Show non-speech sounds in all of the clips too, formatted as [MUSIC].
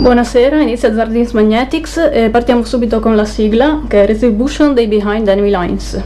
Buonasera, inizia Zardins Magnetics e partiamo subito con la sigla che è Retribution dei Behind Enemy Lines.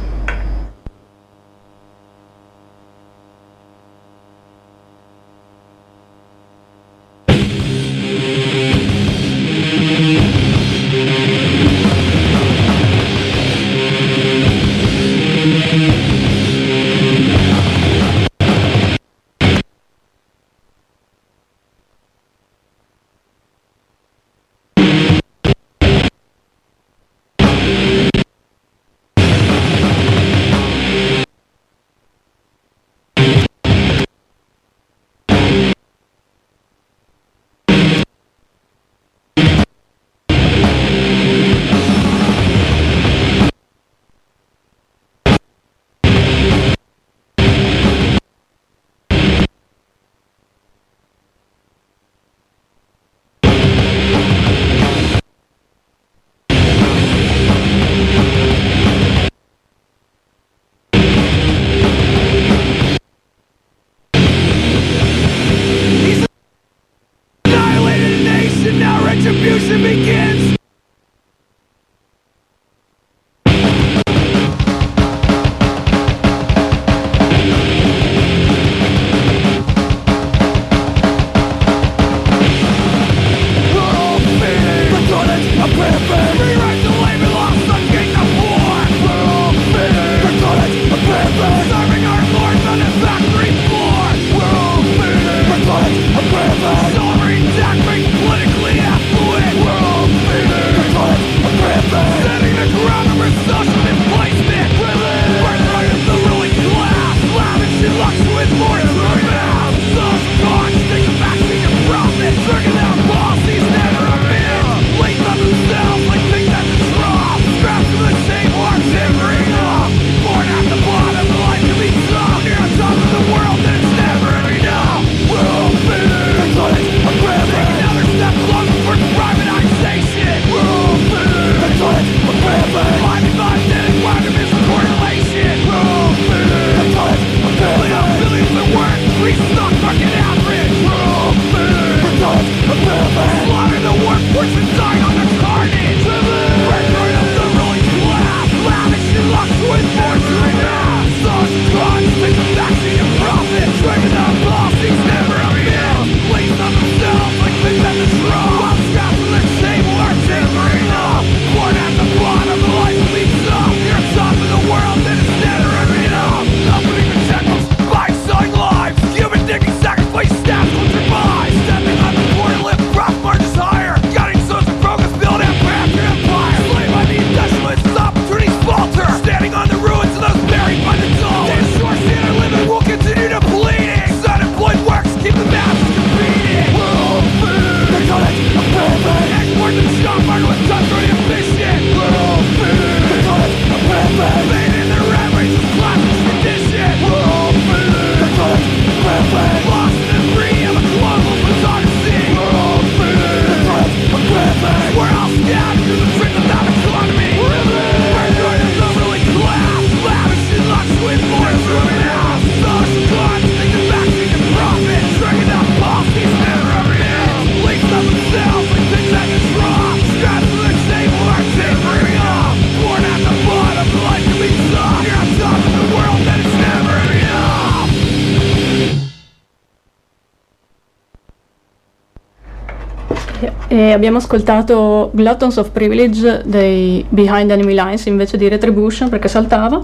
abbiamo ascoltato Gluttons of Privilege dei Behind Enemy Lines invece di Retribution perché saltava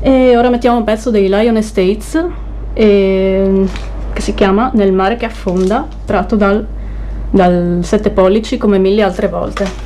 e ora mettiamo un pezzo dei Lion Estates e, mm, che si chiama Nel mare che affonda tratto dal, dal 7 pollici come mille altre volte.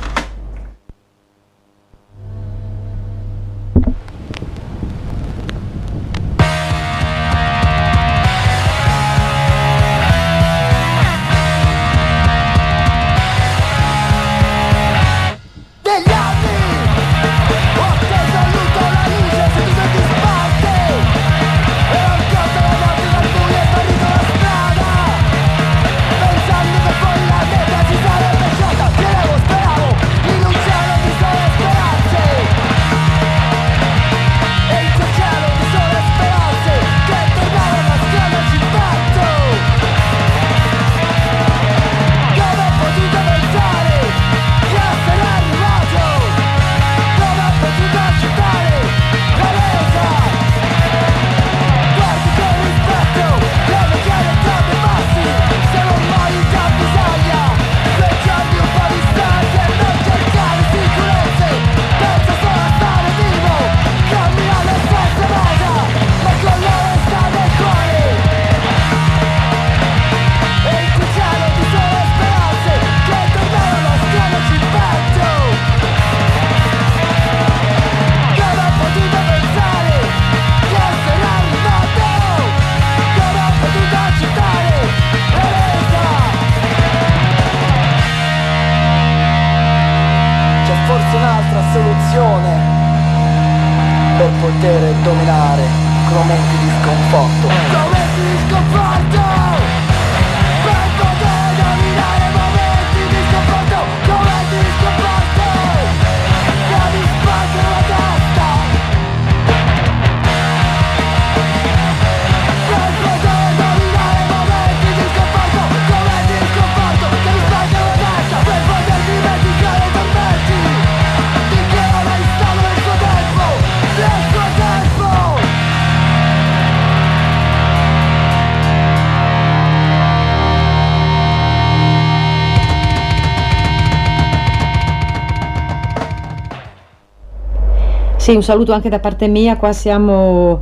Sì, un saluto anche da parte mia, qua siamo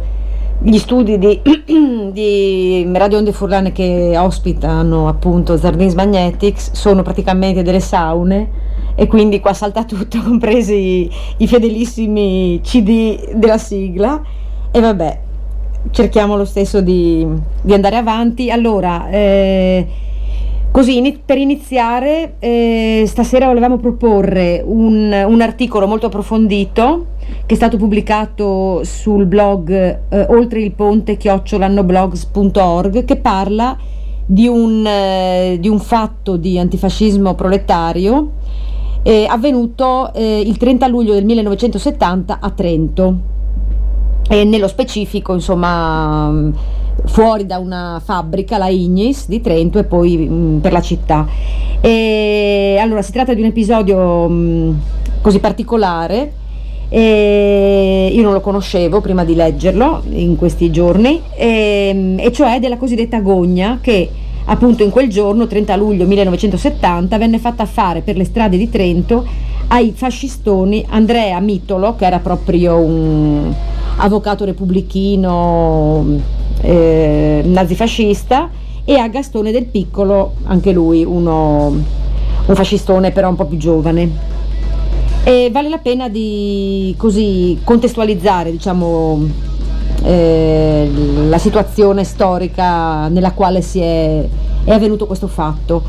gli studi di, [CLEARS THROAT] di Radio Onde Furlane che ospitano appunto Zardins Magnetics, sono praticamente delle saune e quindi qua salta tutto, [LAUGHS] compresi i fedelissimi CD della sigla e vabbè, cerchiamo lo stesso di, di andare avanti. Allora, eh, Così, per iniziare, eh, stasera volevamo proporre un, un articolo molto approfondito che è stato pubblicato sul blog eh, oltre il ponte chiocciolanoblogs.org che parla di un, eh, di un fatto di antifascismo proletario eh, avvenuto eh, il 30 luglio del 1970 a Trento e nello specifico insomma fuori da una fabbrica, la Ignis di Trento e poi mh, per la città. E, allora si tratta di un episodio mh, così particolare. e io non lo conoscevo prima di leggerlo in questi giorni, e, e cioè della cosiddetta gogna che appunto in quel giorno, 30 luglio 1970, venne fatta fare per le strade di Trento ai fascistoni Andrea Mitolo, che era proprio un avvocato repubblichino eh, nazifascista, e a Gastone del Piccolo, anche lui uno, un fascistone però un po' più giovane. E vale la pena di così contestualizzare, diciamo, eh, la situazione storica nella quale è, è avvenuto questo fatto.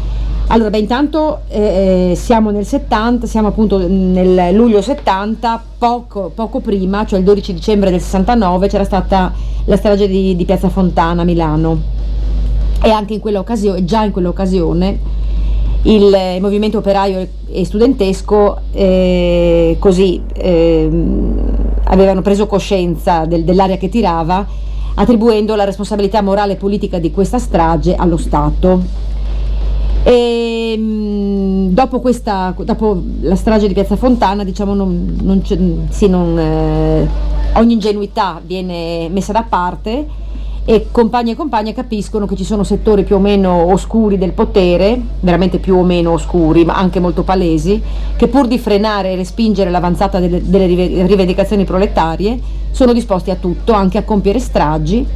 Allora, beh, intanto eh, siamo nel 70, siamo appunto nel luglio 70, poco, poco prima, cioè il 12 dicembre del 69, c'era stata la strage di, di Piazza Fontana a Milano e anche in quell'occasione, già in quell'occasione, il eh, movimento operaio e- studentesco eh, così ehm, avevano preso coscienza del- dell'aria che tirava, attribuendo la responsabilità morale e politica di questa strage allo Stato. E, mh, dopo, questa, dopo la strage di Piazza Fontana, diciamo, non, non sì, non, eh, ogni ingenuità viene messa da parte e compagni e compagne capiscono che ci sono settori più o meno oscuri del potere, veramente più o meno oscuri, ma anche molto palesi, che pur di frenare e respingere l'avanzata delle, delle rive- rivendicazioni proletarie sono disposti a tutto, anche a compiere stragi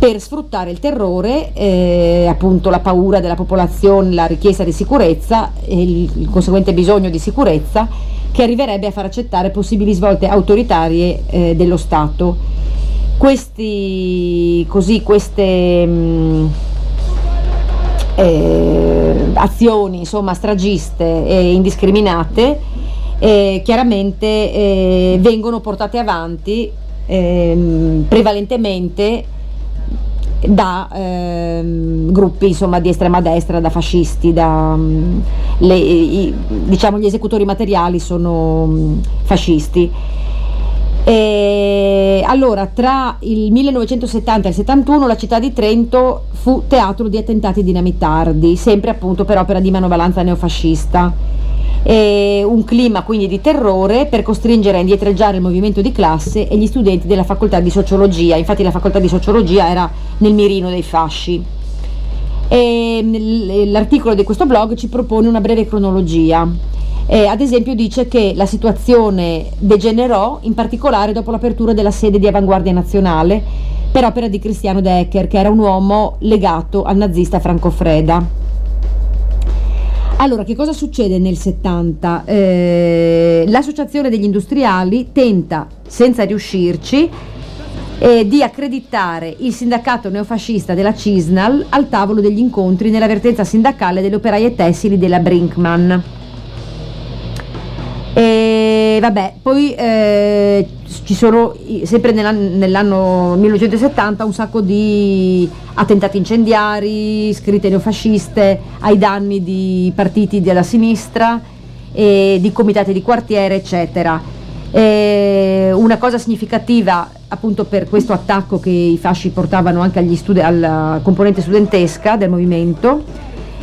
per sfruttare il terrore, eh, appunto la paura della popolazione, la richiesta di sicurezza e il, il conseguente bisogno di sicurezza che arriverebbe a far accettare possibili svolte autoritarie eh, dello Stato. Questi, così, queste mh, eh, azioni insomma, stragiste e indiscriminate eh, chiaramente eh, vengono portate avanti ehm, prevalentemente da ehm, gruppi insomma, di estrema destra, da fascisti, da, mm, le- i- diciamo gli esecutori materiali sono mm, fascisti. E allora, tra il 1970 e il 71 la città di Trento fu teatro di attentati dinamitardi, sempre appunto per opera di manovalanza neofascista. E un clima quindi di terrore per costringere a indietreggiare il movimento di classe e gli studenti della facoltà di sociologia. Infatti la facoltà di sociologia era nel mirino dei fasci. L- l'articolo di questo blog ci propone una breve cronologia. Eh, ad esempio dice che la situazione degenerò in particolare dopo l'apertura della sede di Avanguardia Nazionale per opera di Cristiano De Ecker, che era un uomo legato al nazista Franco Freda. Allora, che cosa succede nel 70? Eh, L'associazione degli industriali tenta, senza riuscirci, eh, di accreditare il sindacato neofascista della Cisnal al tavolo degli incontri nella vertenza sindacale delle operaie tessili della Brinkman. E vabbè, poi eh, ci sono sempre nell'an- nell'anno 1970 un sacco di attentati incendiari, scritte neofasciste ai danni di partiti della sinistra, e di comitati di quartiere, eccetera. Eh, una cosa significativa appunto per questo attacco che i fasci portavano anche alla componente studentesca del movimento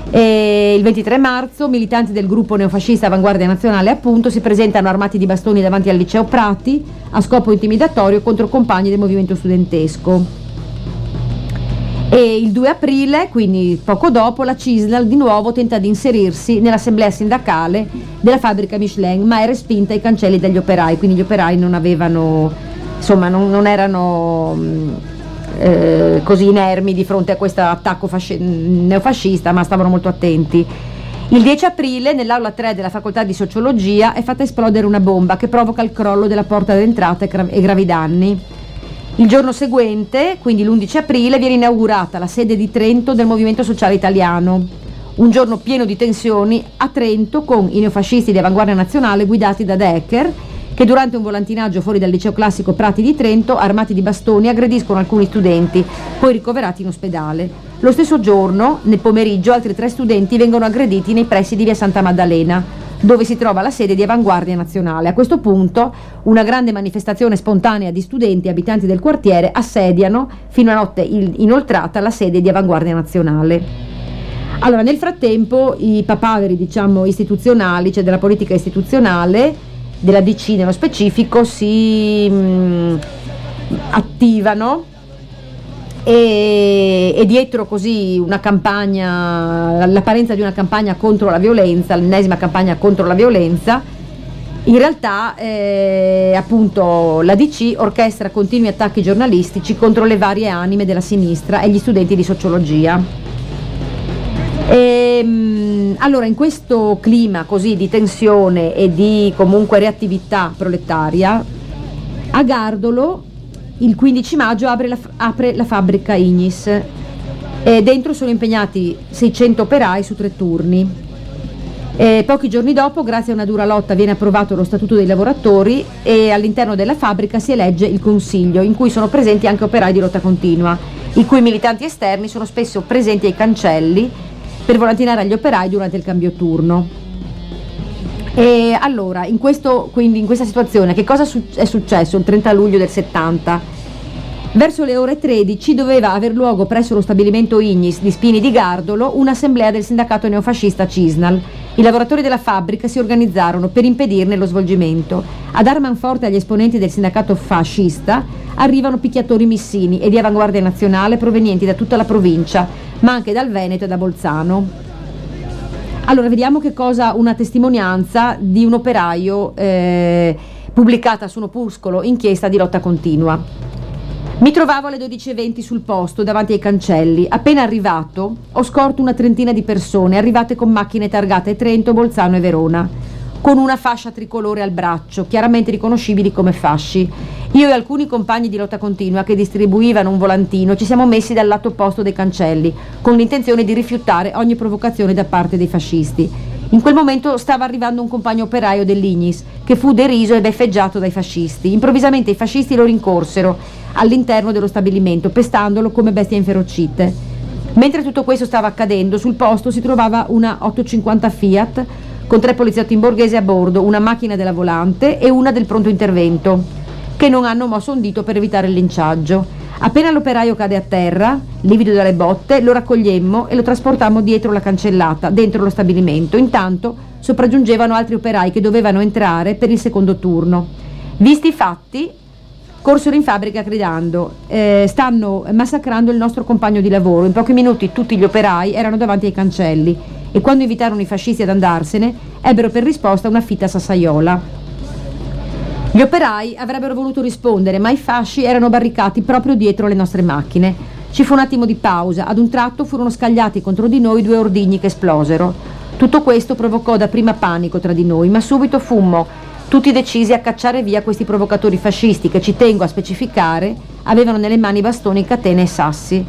e il 23 marzo militanti del gruppo neofascista Avanguardia Nazionale appunto si presentano armati di bastoni davanti al liceo Prati a scopo intimidatorio contro compagni del movimento studentesco. E il 2 aprile, quindi poco dopo, la Cisnal di nuovo tenta di inserirsi nell'assemblea sindacale della fabbrica Michelin, ma è respinta ai cancelli dagli operai, quindi gli operai non avevano, insomma, non, non erano mh, eh, così inermi di fronte a questo attacco fasci- neofascista, ma stavano molto attenti. Il 10 aprile, nell'aula 3 della facoltà di sociologia, è fatta esplodere una bomba che provoca il crollo della porta d'entrata e gravi danni. Il giorno seguente, quindi l'11 aprile, viene inaugurata la sede di Trento del Movimento Sociale Italiano. Un giorno pieno di tensioni a Trento con i neofascisti di avanguardia nazionale guidati da Decker, che durante un volantinaggio fuori dal liceo classico Prati di Trento, armati di bastoni, aggrediscono alcuni studenti, poi ricoverati in ospedale. Lo stesso giorno, nel pomeriggio, altri tre studenti vengono aggrediti nei pressi di via Santa Maddalena, dove si trova la sede di Avanguardia Nazionale. A questo punto una grande manifestazione spontanea di studenti e abitanti del quartiere assediano fino a notte inoltrata la sede di Avanguardia Nazionale. Allora, nel frattempo i papaveri, diciamo, istituzionali, cioè della politica istituzionale, della DC nello specifico, si mh, attivano e, e dietro così una campagna, l'apparenza di una campagna contro la violenza, l'ennesima campagna contro la violenza, in realtà eh, appunto la DC orchestra continui attacchi giornalistici contro le varie anime della sinistra e gli studenti di sociologia. Ehm, allora, in questo clima così di tensione e di comunque reattività proletaria, a Gardolo il 15 maggio apre la, apre la fabbrica Ignis e dentro sono impegnati 600 operai su tre turni. E pochi giorni dopo, grazie a una dura lotta, viene approvato lo statuto dei lavoratori e all'interno della fabbrica si elegge il consiglio, in cui sono presenti anche operai di lotta continua, i cui militanti esterni sono spesso presenti ai cancelli per volantinare agli operai durante il cambio turno. E allora, in, questo, quindi, in questa situazione, che cosa è successo il 30 luglio del 70? Verso le ore 13 doveva aver luogo presso lo stabilimento Ignis di Spini di Gardolo un'assemblea del sindacato neofascista Cisnal. I lavoratori della fabbrica si organizzarono per impedirne lo svolgimento. A dar manforte agli esponenti del sindacato fascista arrivano picchiatori missini e di avanguardia nazionale provenienti da tutta la provincia, ma anche dal Veneto e da Bolzano. Allora, vediamo che cosa una testimonianza di un operaio eh, pubblicata su un opuscolo inchiesta di lotta continua. Mi trovavo alle 12.20 sul posto, davanti ai cancelli. Appena arrivato, ho scorto una trentina di persone arrivate con macchine targate Trento, Bolzano e Verona, con una fascia tricolore al braccio, chiaramente riconoscibili come fasci. Io e alcuni compagni di lotta continua che distribuivano un volantino ci siamo messi dal lato opposto dei cancelli, con l'intenzione di rifiutare ogni provocazione da parte dei fascisti. In quel momento stava arrivando un compagno operaio dell'Ignis, che fu deriso e beffeggiato dai fascisti. Improvvisamente i fascisti lo rincorsero all'interno dello stabilimento, pestandolo come bestie inferocite. Mentre tutto questo stava accadendo, sul posto si trovava una 850 Fiat con tre poliziotti in borghese a bordo, una macchina della volante e una del pronto intervento, che non hanno mosso un dito per evitare il linciaggio. Appena l'operaio cade a terra, livido dalle botte, lo raccogliemmo e lo trasportammo dietro la cancellata, dentro lo stabilimento. Intanto sopraggiungevano altri operai che dovevano entrare per il secondo turno. Visti i fatti, corsero in fabbrica gridando eh, stanno massacrando il nostro compagno di lavoro. In pochi minuti tutti gli operai erano davanti ai cancelli e quando invitarono i fascisti ad andarsene ebbero per risposta una fitta sassaiola. Gli operai avrebbero voluto rispondere, ma i fasci erano barricati proprio dietro le nostre macchine. Ci fu un attimo di pausa, ad un tratto furono scagliati contro di noi due ordigni che esplosero. Tutto questo provocò dapprima panico tra di noi, ma subito fummo tutti decisi a cacciare via questi provocatori fascisti che, ci tengo a specificare, avevano nelle mani bastoni, catene e sassi.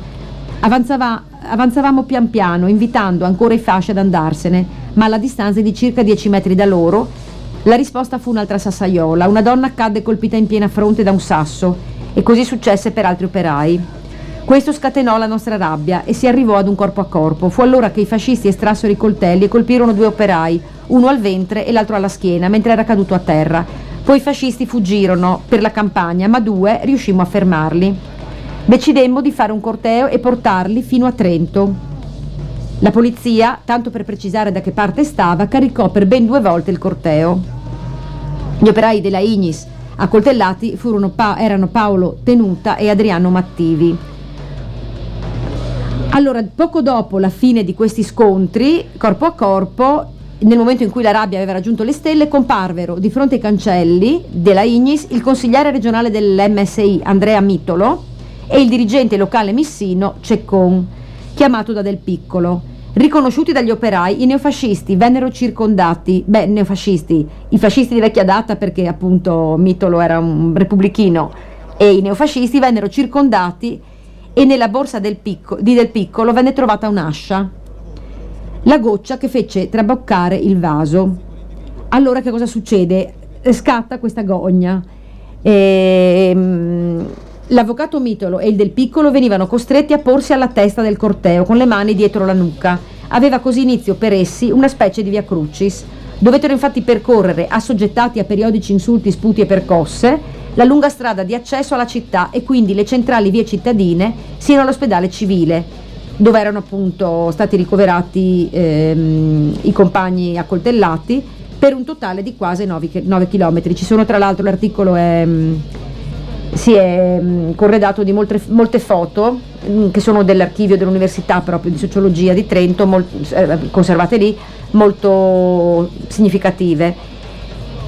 Avanzava- avanzavamo pian piano, invitando ancora i fasci ad andarsene, ma alla distanza di circa 10 metri da loro La risposta fu un'altra sassaiola. Una donna cadde colpita in piena fronte da un sasso e così successe per altri operai. Questo scatenò la nostra rabbia e si arrivò ad un corpo a corpo. Fu allora che i fascisti estrassero i coltelli e colpirono due operai, uno al ventre e l'altro alla schiena, mentre era caduto a terra. Poi i fascisti fuggirono per la campagna, ma due riuscimmo a fermarli. Decidemmo di fare un corteo e portarli fino a Trento. La polizia, tanto per precisare da che parte stava, caricò per ben due volte il corteo. Gli operai della Ignis accoltellati Pa- erano Paolo Tenuta e Adriano Mattivi. Allora, poco dopo la fine di questi scontri, corpo a corpo, nel momento in cui la rabbia aveva raggiunto le stelle, comparvero di fronte ai cancelli della Ignis il consigliere regionale dell'MSI Andrea Mitolo e il dirigente locale missino Ceccon, chiamato da Del Piccolo. Riconosciuti dagli operai, i neofascisti vennero circondati, beh, neofascisti, i fascisti di vecchia data perché appunto Mitolo era un repubblichino e i neofascisti vennero circondati e nella borsa del picco- di Del Piccolo venne trovata un'ascia, la goccia che fece traboccare il vaso. Allora che cosa succede? Eh, Scatta questa gogna. Ehm, l'avvocato Mitolo e il Del Piccolo venivano costretti a porsi alla testa del corteo con le mani dietro la nuca. Aveva così inizio per essi una specie di via crucis. Dovettero infatti percorrere, assoggettati a periodici insulti, sputi e percosse, la lunga strada di accesso alla città e quindi le centrali vie cittadine sino all'ospedale civile, dove erano appunto stati ricoverati ehm, i compagni accoltellati per un totale di quasi 9, km. Ci sono tra l'altro l'articolo è, mm, si è mm, corredato di molte, molte foto mm, che sono dell'archivio dell'Università proprio di Sociologia di Trento, mol- eh, conservate lì, molto significative.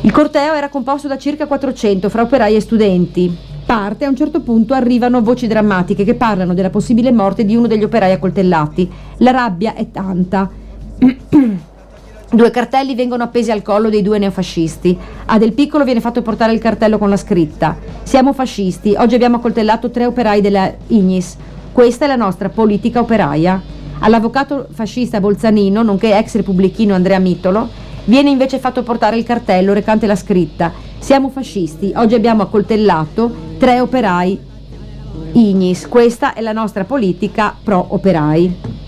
Il corteo era composto da circa 400 fra operai e studenti. Parte, a un certo punto arrivano voci drammatiche che parlano della possibile morte di uno degli operai accoltellati. La rabbia è tanta. [CLEARS THROAT] Due cartelli vengono appesi al collo dei due neofascisti. A Del Piccolo viene fatto portare il cartello con la scritta: Siamo fascisti, oggi abbiamo accoltellato tre operai della Ignis. Questa è la nostra politica operaia. All'avvocato fascista Bolzanino, nonché ex repubblichino Andrea Mitolo, viene invece fatto portare il cartello recante la scritta: Siamo fascisti, oggi abbiamo accoltellato tre operai Ignis. Questa è la nostra politica pro operai.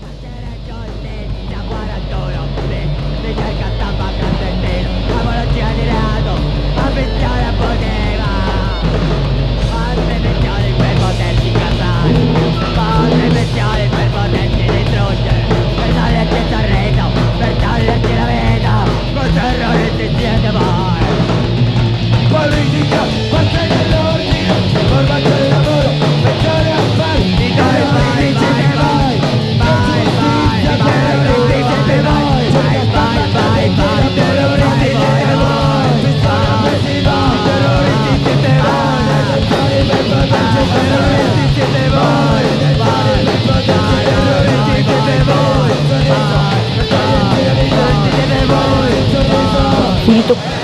to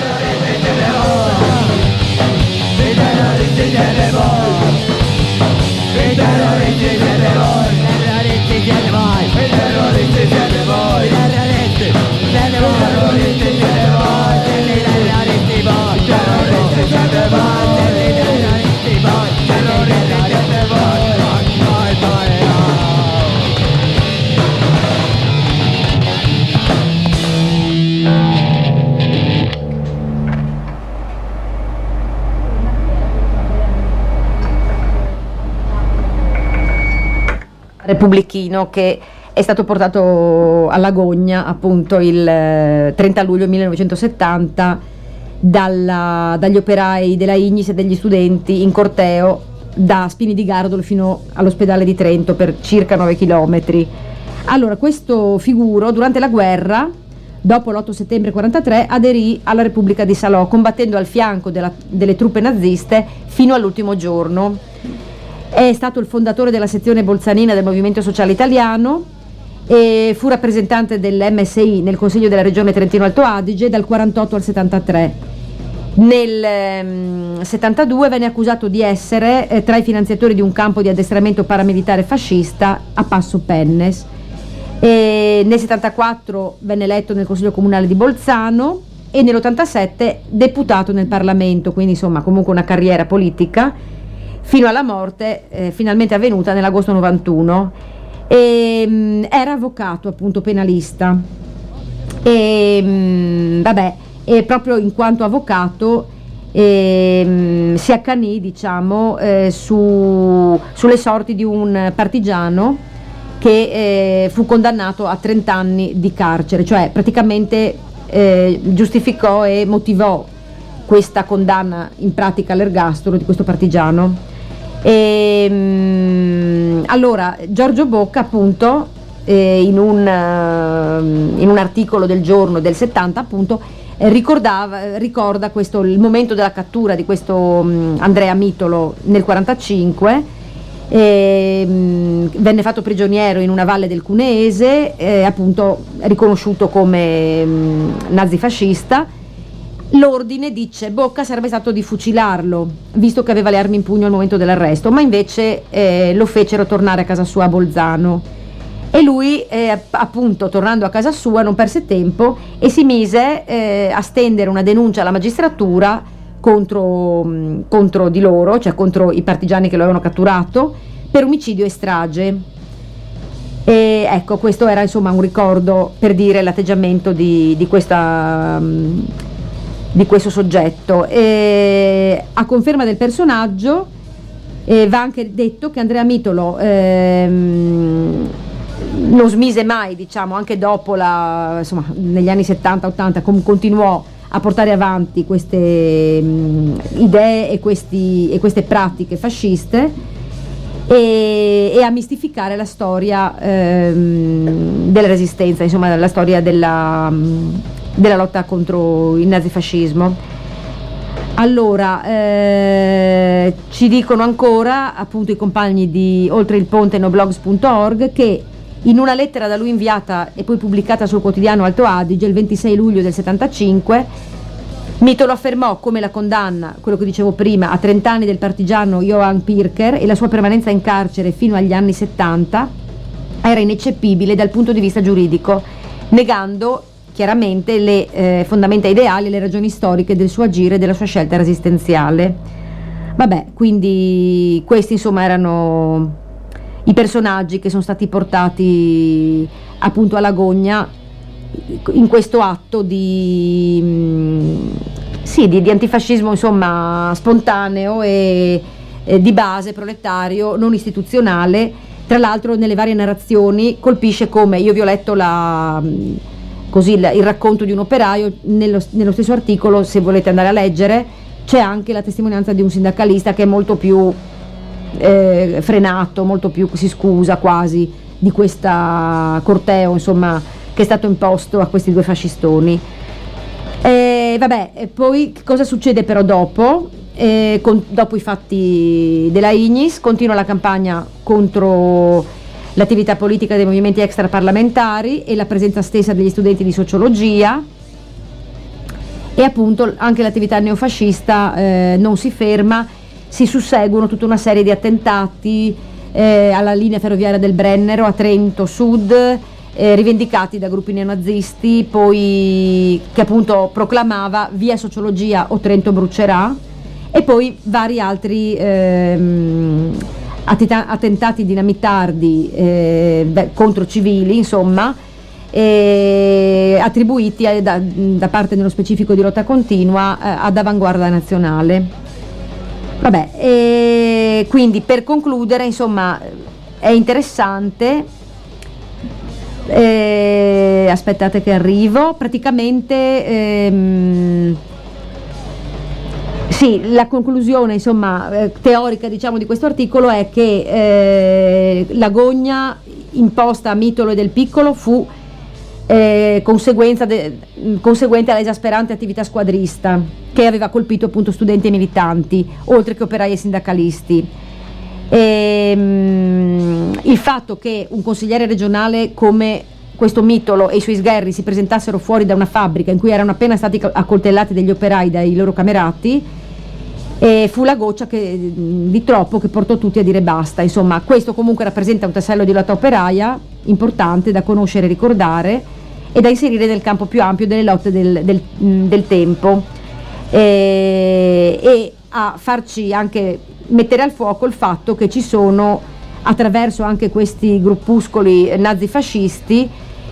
terroristi siete voi terroristi siete voi terroristi repubblichino che è stato portato all'agonia appunto il eh, 30 luglio 1970 dalla- dagli operai della Ignis e degli studenti in corteo da Spini di Gardolo fino all'ospedale di Trento per circa 9 km. Allora, questo figuro durante la guerra, dopo l'8 settembre 43, aderì alla Repubblica di Salò, combattendo al fianco della- delle truppe naziste fino all'ultimo giorno. È stato il fondatore della sezione bolzanina del Movimento Sociale Italiano e fu rappresentante dell'MSI nel Consiglio della Regione Trentino Alto Adige dal 48 al 73. Nel ehm, 72 venne accusato di essere eh, tra i finanziatori di un campo di addestramento paramilitare fascista a Passo Pennes. E nel 74 venne eletto nel Consiglio Comunale di Bolzano e nell'87 deputato nel Parlamento, quindi insomma comunque una carriera politica fino alla morte eh, finalmente avvenuta nell'agosto 91. E, mh, era avvocato, appunto penalista. E mh, vabbè, e proprio in quanto avvocato e, mh, si accanì diciamo, eh, su, sulle sorti di un partigiano che eh, fu condannato a 30 anni di carcere, cioè praticamente eh, giustificò e motivò questa condanna in pratica all'ergastolo di questo partigiano. E, mh, allora, Giorgio Bocca appunto eh, in, un, uh, in un articolo del giorno del 70 appunto eh, ricorda questo, il momento della cattura di questo um, Andrea Mitolo nel 1945 e, mh, venne fatto prigioniero in una valle del Cuneese, eh, appunto riconosciuto come mh, nazifascista. L'ordine dice Bocca sarebbe stato di fucilarlo, visto che aveva le armi in pugno al momento dell'arresto, ma invece eh, lo fecero tornare a casa sua a Bolzano. E lui, eh, appunto, tornando a casa sua, non perse tempo e si mise eh, a stendere una denuncia alla magistratura contro, mh, contro di loro, cioè contro i partigiani che lo avevano catturato, per omicidio e strage. E ecco, questo era insomma un ricordo per dire l'atteggiamento di, di, questa, mh, di questo soggetto. E a conferma del personaggio eh, va anche detto che Andrea Mitolo ehm, non smise mai, diciamo, anche dopo la, insomma, negli anni 70-80, com- continuò a portare avanti queste mh, idee e, questi, e, queste pratiche fasciste e, e a mistificare la storia ehm, della resistenza, insomma la storia della, mh, della lotta contro il nazifascismo. Allora, eh, ci dicono ancora appunto i compagni di Oltre il Ponte noblogs.org che in una lettera da lui inviata e poi pubblicata sul quotidiano Alto Adige il 26 luglio del 75, Mito lo affermò come la condanna, quello che dicevo prima, a 30 anni del partigiano Johann Pirker e la sua permanenza in carcere fino agli anni 70 era ineccepibile dal punto di vista giuridico, negando chiaramente le eh, fondamenta ideali e le ragioni storiche del suo agire e della sua scelta resistenziale. Vabbè, quindi questi insomma erano i personaggi che sono stati portati appunto all'agonia in questo atto di, mm, sì, di, di antifascismo insomma spontaneo e, e di base proletario non istituzionale tra l'altro nelle varie narrazioni colpisce come io vi ho letto la, così, il, il racconto di un operaio nello, nello stesso articolo se volete andare a leggere c'è anche la testimonianza di un sindacalista che è molto più eh, frenato, molto più si scusa quasi di questo corteo insomma, che è stato imposto a questi due fascistoni. E, vabbè, e poi cosa succede però dopo? Eh, con, dopo i fatti della Ignis continua la campagna contro l'attività politica dei movimenti extraparlamentari e la presenza stessa degli studenti di sociologia. E appunto anche l'attività neofascista eh, non si ferma si susseguono tutta una serie di attentati eh, alla linea ferroviaria del Brennero a Trento Sud, eh, rivendicati da gruppi neonazisti, poi che appunto proclamava via sociologia o Trento brucerà, e poi vari altri ehm, attentati dinamitardi eh, contro civili, insomma, attribuiti a, da, da, parte nello specifico di lotta continua eh, ad avanguardia nazionale. Vabbè, quindi per concludere, insomma, è interessante. Eh, aspettate che arrivo. Praticamente, ehm, sì, la conclusione insomma, eh, teorica diciamo, di questo articolo è che eh, l'agonia imposta a Mitolo e del Piccolo fu eh, de, conseguente all'esasperante attività squadrista che aveva colpito appunto studenti e militanti, oltre che operai e sindacalisti. E, mh, il fatto che un consigliere regionale come questo Mitolo e i suoi sgherri si presentassero fuori da una fabbrica in cui erano appena stati accoltellati degli operai dai loro camerati e fu la goccia che, di troppo che portò tutti a dire basta. Insomma, questo comunque rappresenta un tassello di lotta operaia importante da conoscere e ricordare e da inserire nel campo più ampio delle lotte del, del- del tempo Eh, e a farci anche mettere al fuoco il fatto che ci sono attraverso anche questi gruppuscoli nazifascisti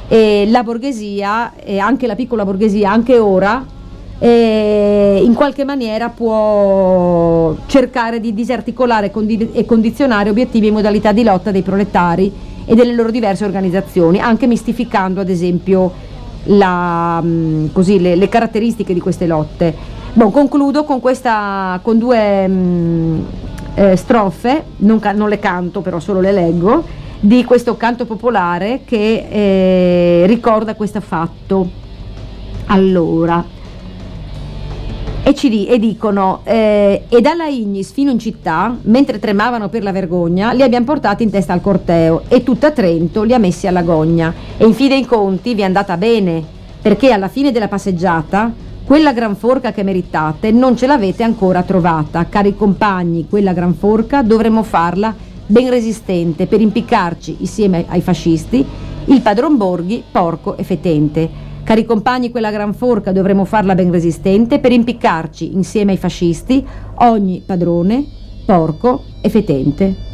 eh, la borghesia e anche la piccola borghesia anche ora in qualche maniera può cercare di disarticolare condi- e condizionare obiettivi e modalità di lotta dei proletari e delle loro diverse organizzazioni, anche mistificando ad esempio la, mh, così, le, le caratteristiche di queste lotte. Bon, concludo con, questa, con due mh, eh, strofe, non, non le canto però solo le leggo, di questo canto popolare che eh, ricorda questo fatto. Allora, e, ci e dicono, eh, e dalla Ignis fino in città, mentre tremavano per la vergogna, li abbiamo portati in testa al corteo e tutta Trento li ha messi alla gogna. E in fine dei conti vi è andata bene, perché alla fine della passeggiata, quella gran forca che meritate non ce l'avete ancora trovata. Cari compagni, quella gran forca dovremmo farla ben resistente per impiccarci insieme ai fascisti il padron Borghi, porco e fetente. Cari compagni, quella gran forca dovremmo farla ben resistente per impiccarci insieme ai fascisti ogni padrone, porco e fetente.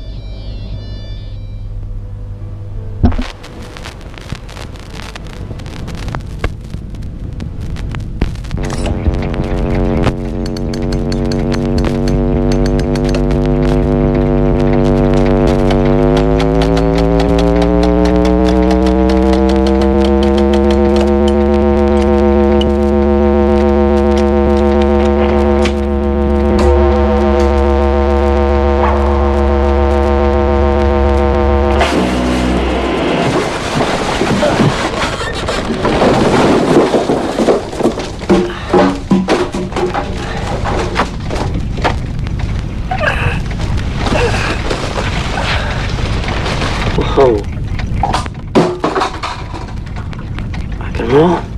There.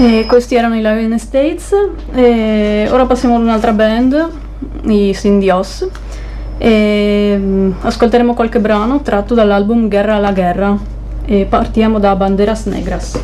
E questi erano i Lion States. E ora passiamo ad un'altra band, i Sindios. E mm, ascolteremo qualche brano tratto dall'album Guerra alla Guerra. E partiamo da Banderas Negras.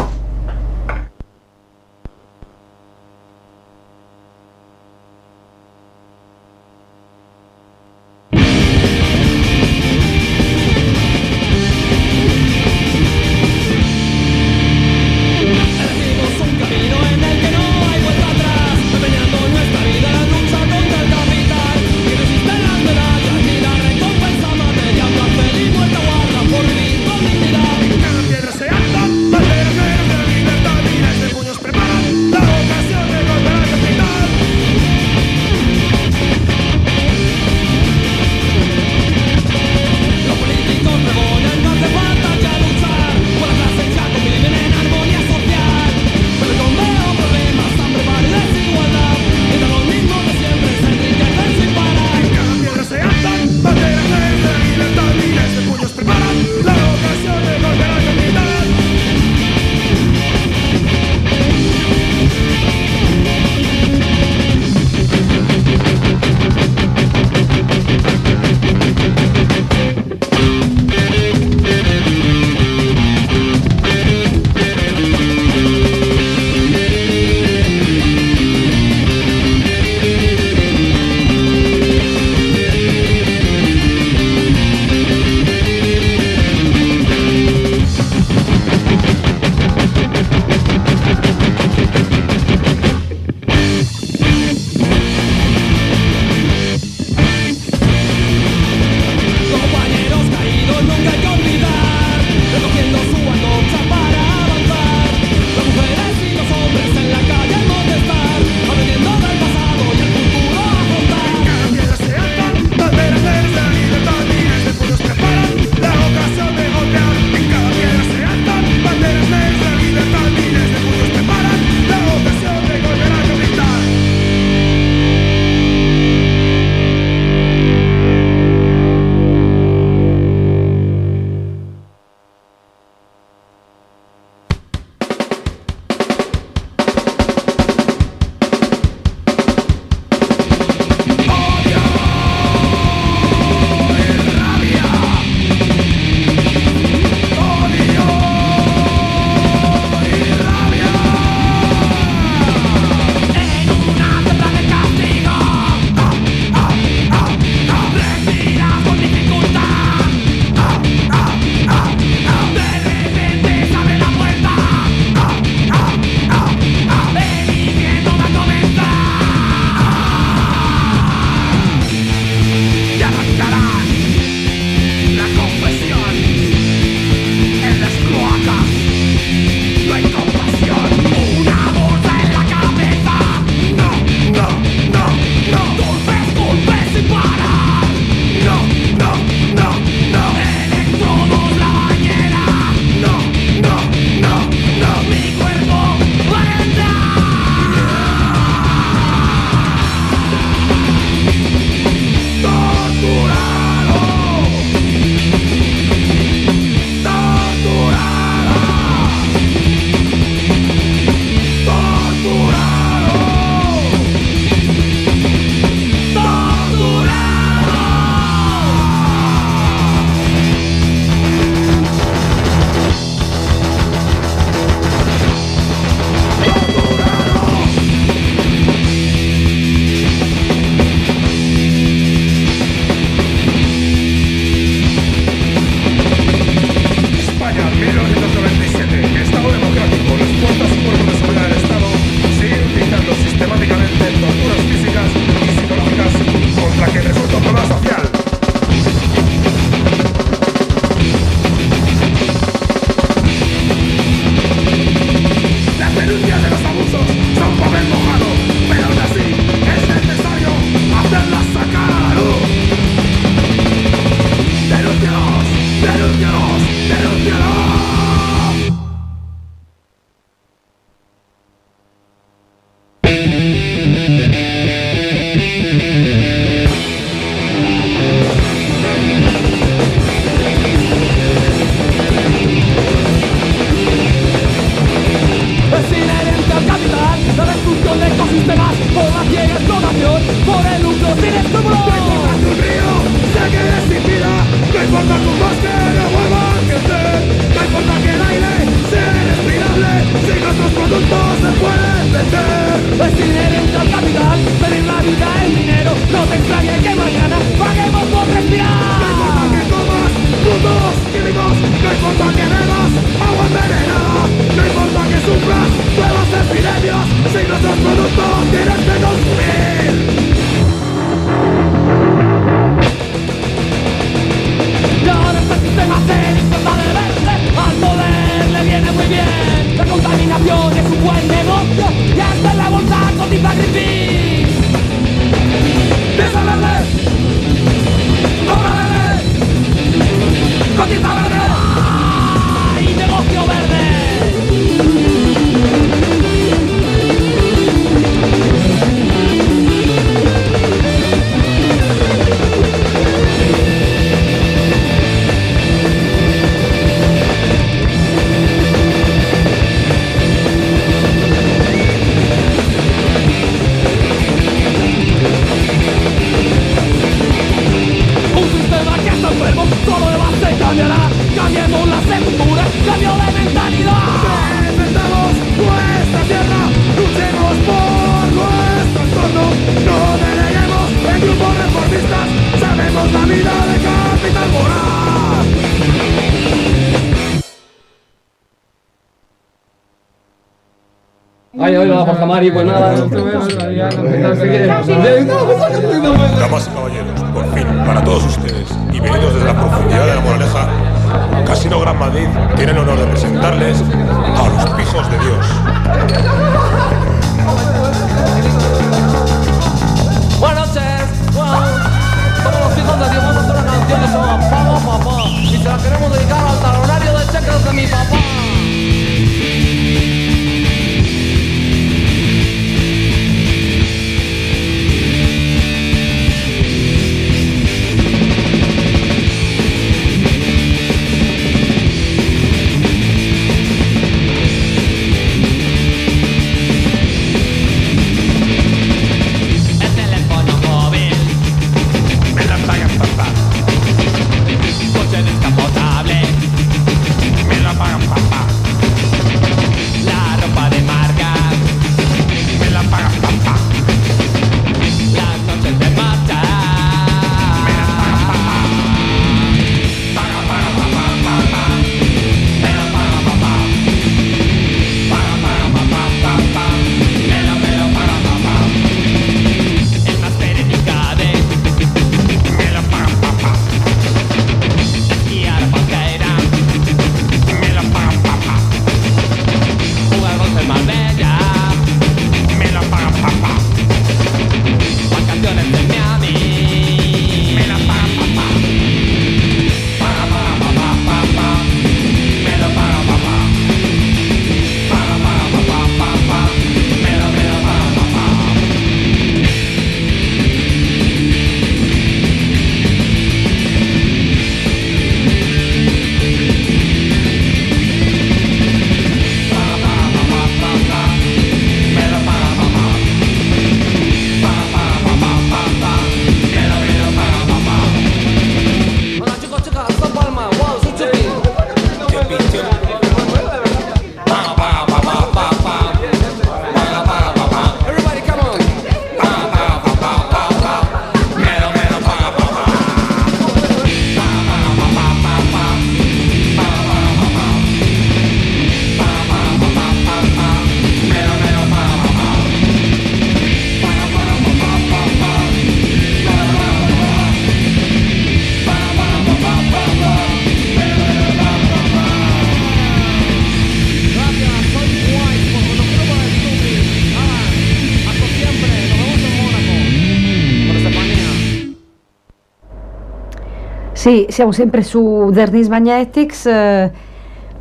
Sì, siamo sempre su Zernis Magnetics. Eh,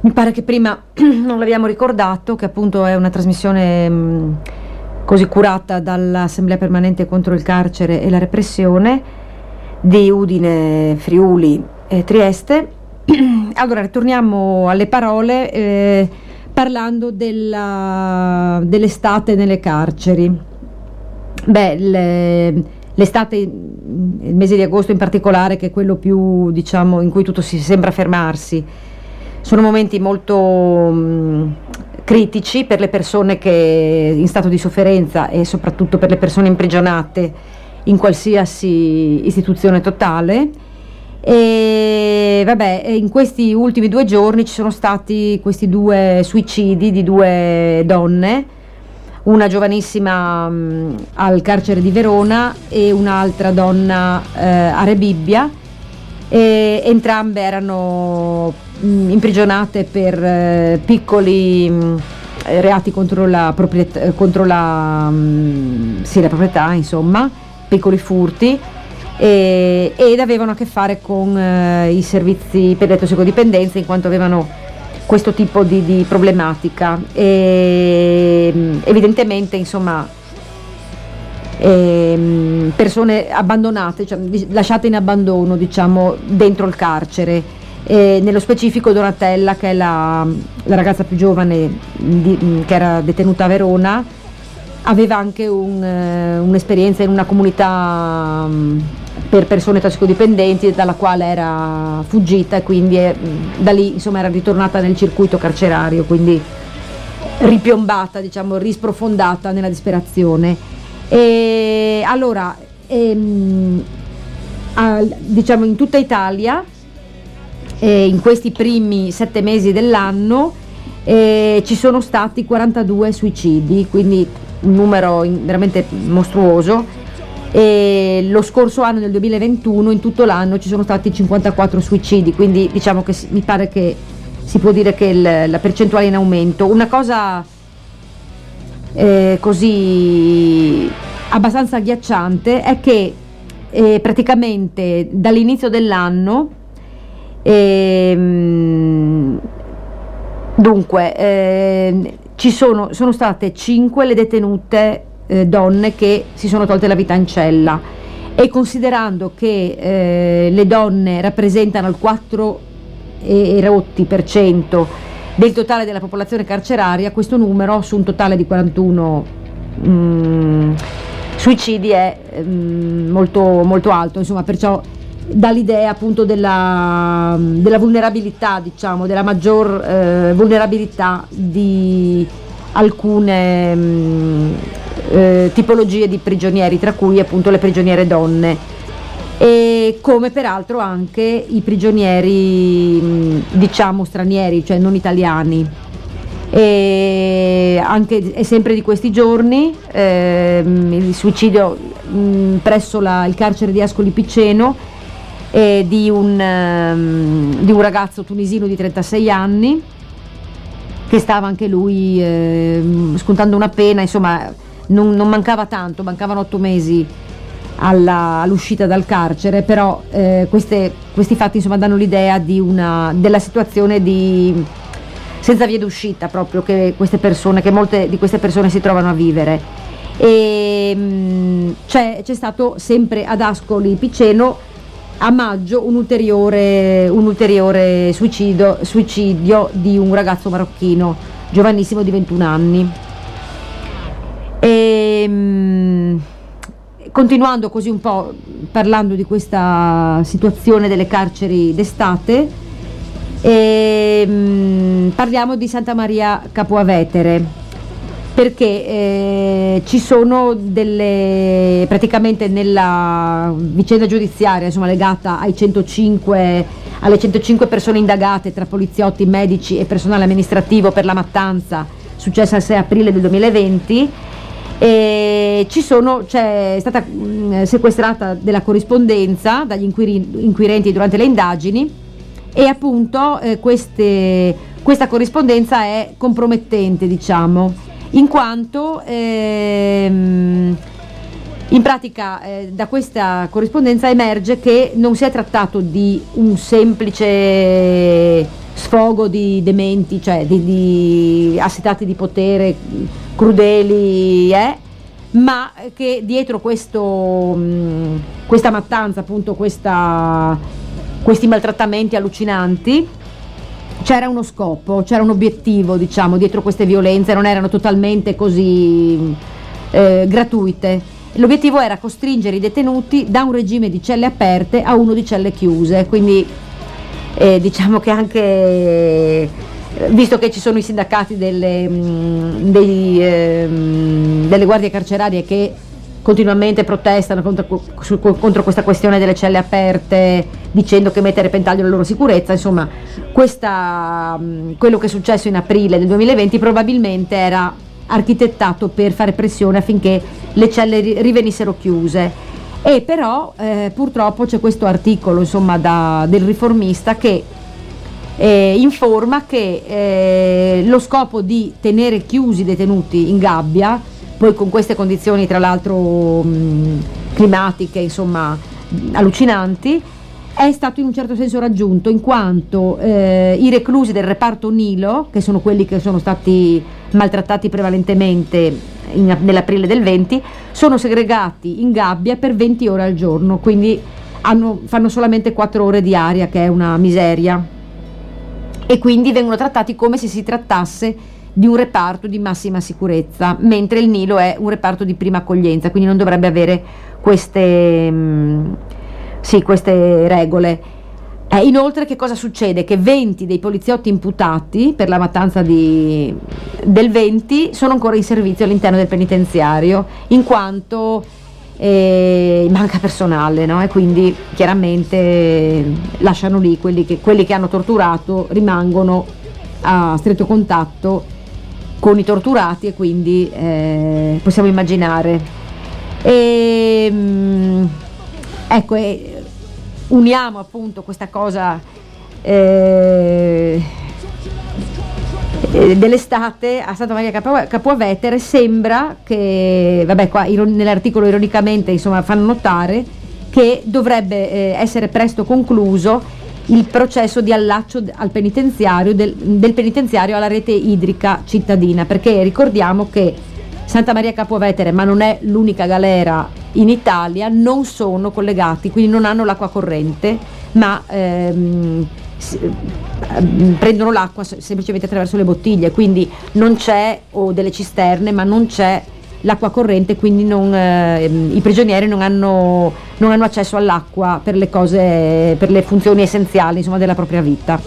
mi pare che prima [CLEARS THROAT] non l'abbiamo ricordato, che appunto è una trasmissione mm, così curata dall'Assemblea Permanente contro il carcere e la repressione di Udine, Friuli e Trieste. [CLEARS THROAT] allora, ritorniamo alle parole eh, parlando dell'estate nelle carceri. Beh, le, l'estate, il mese di agosto in particolare, che è quello più, diciamo, in cui tutto si sembra fermarsi, sono momenti molto mh, critici per le persone che in stato di sofferenza e soprattutto per le persone imprigionate in qualsiasi istituzione totale. E vabbè, in questi ultimi due giorni ci sono stati questi due suicidi di due donne, una giovanissima mh, al carcere di Verona e un'altra donna eh, a Rebibbia. E entrambe erano mh, imprigionate per eh, piccoli mh, reati contro la proprietà, contro la, sì, la proprietà, insomma, piccoli furti e- ed avevano a che fare con eh, i servizi per le tossicodipendenze in quanto avevano questo tipo di, di problematica e mh, evidentemente insomma ehm, persone abbandonate, cioè, lasciate in abbandono diciamo dentro il carcere. E nello specifico Donatella, che è la, la ragazza più giovane di- che era detenuta a Verona, aveva anche un, eh, un'esperienza in una comunità per persone tossicodipendenti dalla quale era fuggita e quindi è, mh, da lì insomma, era ritornata nel circuito carcerario, quindi ripiombata, diciamo, risprofondata nella disperazione. E allora, ehm, al- diciamo in tutta Italia, eh, in questi primi sette mesi dell'anno, eh, ci sono stati 42 suicidi, quindi un numero in- veramente mostruoso. E lo scorso anno, nel 2021, in tutto l'anno ci sono stati 54 suicidi, quindi diciamo che mi pare che si può dire che il- la percentuale è in aumento. Una cosa eh, così abbastanza agghiacciante è che eh, praticamente dall'inizio dell'anno ehm, dunque ehm, ci sono, sono state 5 le detenute eh, donne che si sono tolte la vita in cella. E considerando che eh, le donne rappresentano il 4 e e rotti per cento del totale della popolazione carceraria, questo numero su un totale di 41 mm, suicidi è mm, molto, molto alto, insomma, perciò dà l'idea appunto della, della vulnerabilità, diciamo, della maggior eh, vulnerabilità di alcune mm, eh, tipologie di prigionieri, tra cui appunto le prigioniere donne e come peraltro anche i prigionieri diciamo stranieri, cioè non italiani. E anche è sempre di questi giorni ehm, il suicidio mh, presso la- il carcere di Ascoli Piceno eh, di, un, ehm, di un ragazzo tunisino di 36 anni che stava anche lui ehm, scontando una pena, insomma non, non mancava tanto, mancavano otto mesi alla- all'uscita dal carcere, però eh, queste- questi fatti insomma, danno l'idea una- della situazione di senza via d'uscita proprio che persone, che molte di queste persone si trovano a vivere. E, mh, c'è, c'è stato sempre ad Ascoli Piceno a maggio un ulteriore, un ulteriore suicidio, suicidio di un ragazzo marocchino giovanissimo di 21 anni. E, mh, continuando così un po' parlando di questa situazione delle carceri d'estate, ehm, parliamo di Santa Maria Capoavetere perché eh, ci sono delle praticamente nella vicenda giudiziaria insomma, legata ai 105, alle 105 persone indagate tra poliziotti, medici e personale amministrativo per la mattanza successa il 6 aprile del 2020 e sono, c'è stata mh, sequestrata della corrispondenza dagli inquirenti durante le indagini e appunto eh, queste- questa corrispondenza è compromettente diciamo in quanto ehm, in pratica eh, da questa corrispondenza emerge che non si è trattato di un semplice sfogo di dementi, cioè di, di assetati di potere crudeli, eh, ma che dietro questo, mh, questa mattanza, appunto questa, questi maltrattamenti allucinanti, c'era uno scopo, c'era un obiettivo, diciamo, dietro queste violenze, non erano totalmente così eh, gratuite. L'obiettivo era costringere i detenuti da un regime di celle aperte a uno di celle chiuse, quindi eh, diciamo che anche eh, visto che ci sono i sindacati delle, mh, dei, ehm, delle guardie carcerarie che continuamente protestano contro, su- contro questa questione delle celle aperte dicendo che mette a repentaglio la loro sicurezza, insomma questa, mh, quello che è successo in aprile del 2020 probabilmente era architettato per fare pressione affinché le celle ri- rivenissero chiuse. E però eh, purtroppo c'è questo articolo insomma, da- del riformista che eh, informa che eh, lo scopo di tenere chiusi i detenuti in gabbia, poi con queste condizioni tra l'altro mh, climatiche insomma allucinanti, è stato in un certo senso raggiunto in quanto eh, i reclusi del reparto Nilo, che sono quelli che sono stati maltrattati prevalentemente nell'aprile del 20, sono segregati in gabbia per 20 ore al giorno, quindi hanno- fanno solamente 4 ore di aria, che è una miseria. E quindi vengono trattati come se si trattasse di un reparto di massima sicurezza, mentre il Nilo è un reparto di prima accoglienza, quindi non dovrebbe avere queste, mm, sì, queste regole. Eh, inoltre che cosa succede? Che 20 dei poliziotti imputati per la mattanza di- del 20 sono ancora in servizio all'interno del penitenziario, in quanto eh, manca personale no? e quindi chiaramente lasciano lì quelli che, quelli che hanno torturato, rimangono a stretto contatto con i torturati e quindi eh, possiamo immaginare. E, mm, ecco, e uniamo appunto questa cosa eh, eh, dell'estate a Santa Maria Vetere sembra che, vabbè qua nell'articolo ironicamente insomma fanno notare che dovrebbe eh, essere presto concluso il processo di allaccio al penitenziario del, del penitenziario alla rete idrica cittadina perché ricordiamo che Santa Maria Capua Vetere ma non è l'unica galera in Italia non sono collegati quindi non hanno l'acqua corrente ma ehm, ehm, prendono l'acqua se- semplicemente attraverso le bottiglie, quindi non c'è, o delle cisterne, ma non c'è l'acqua corrente, quindi non, ehm, i prigionieri non hanno, non hanno accesso all'acqua per le cose, per le funzioni essenziali insomma, della propria vita.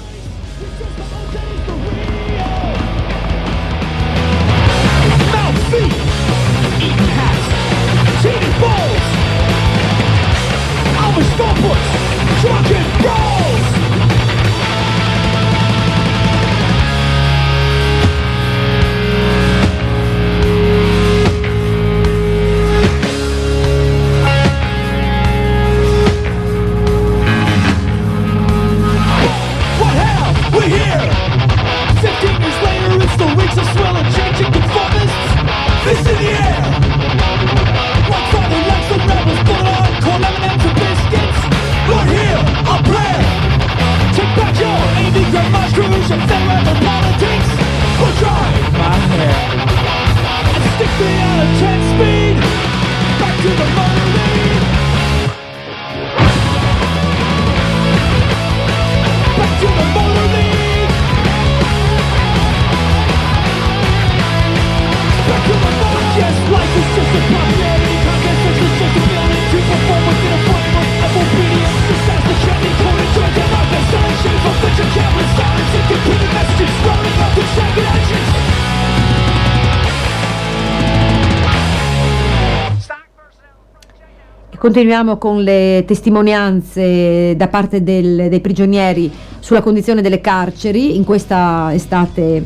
Continuiamo con le testimonianze da parte del- dei prigionieri sulla condizione delle carceri in questa estate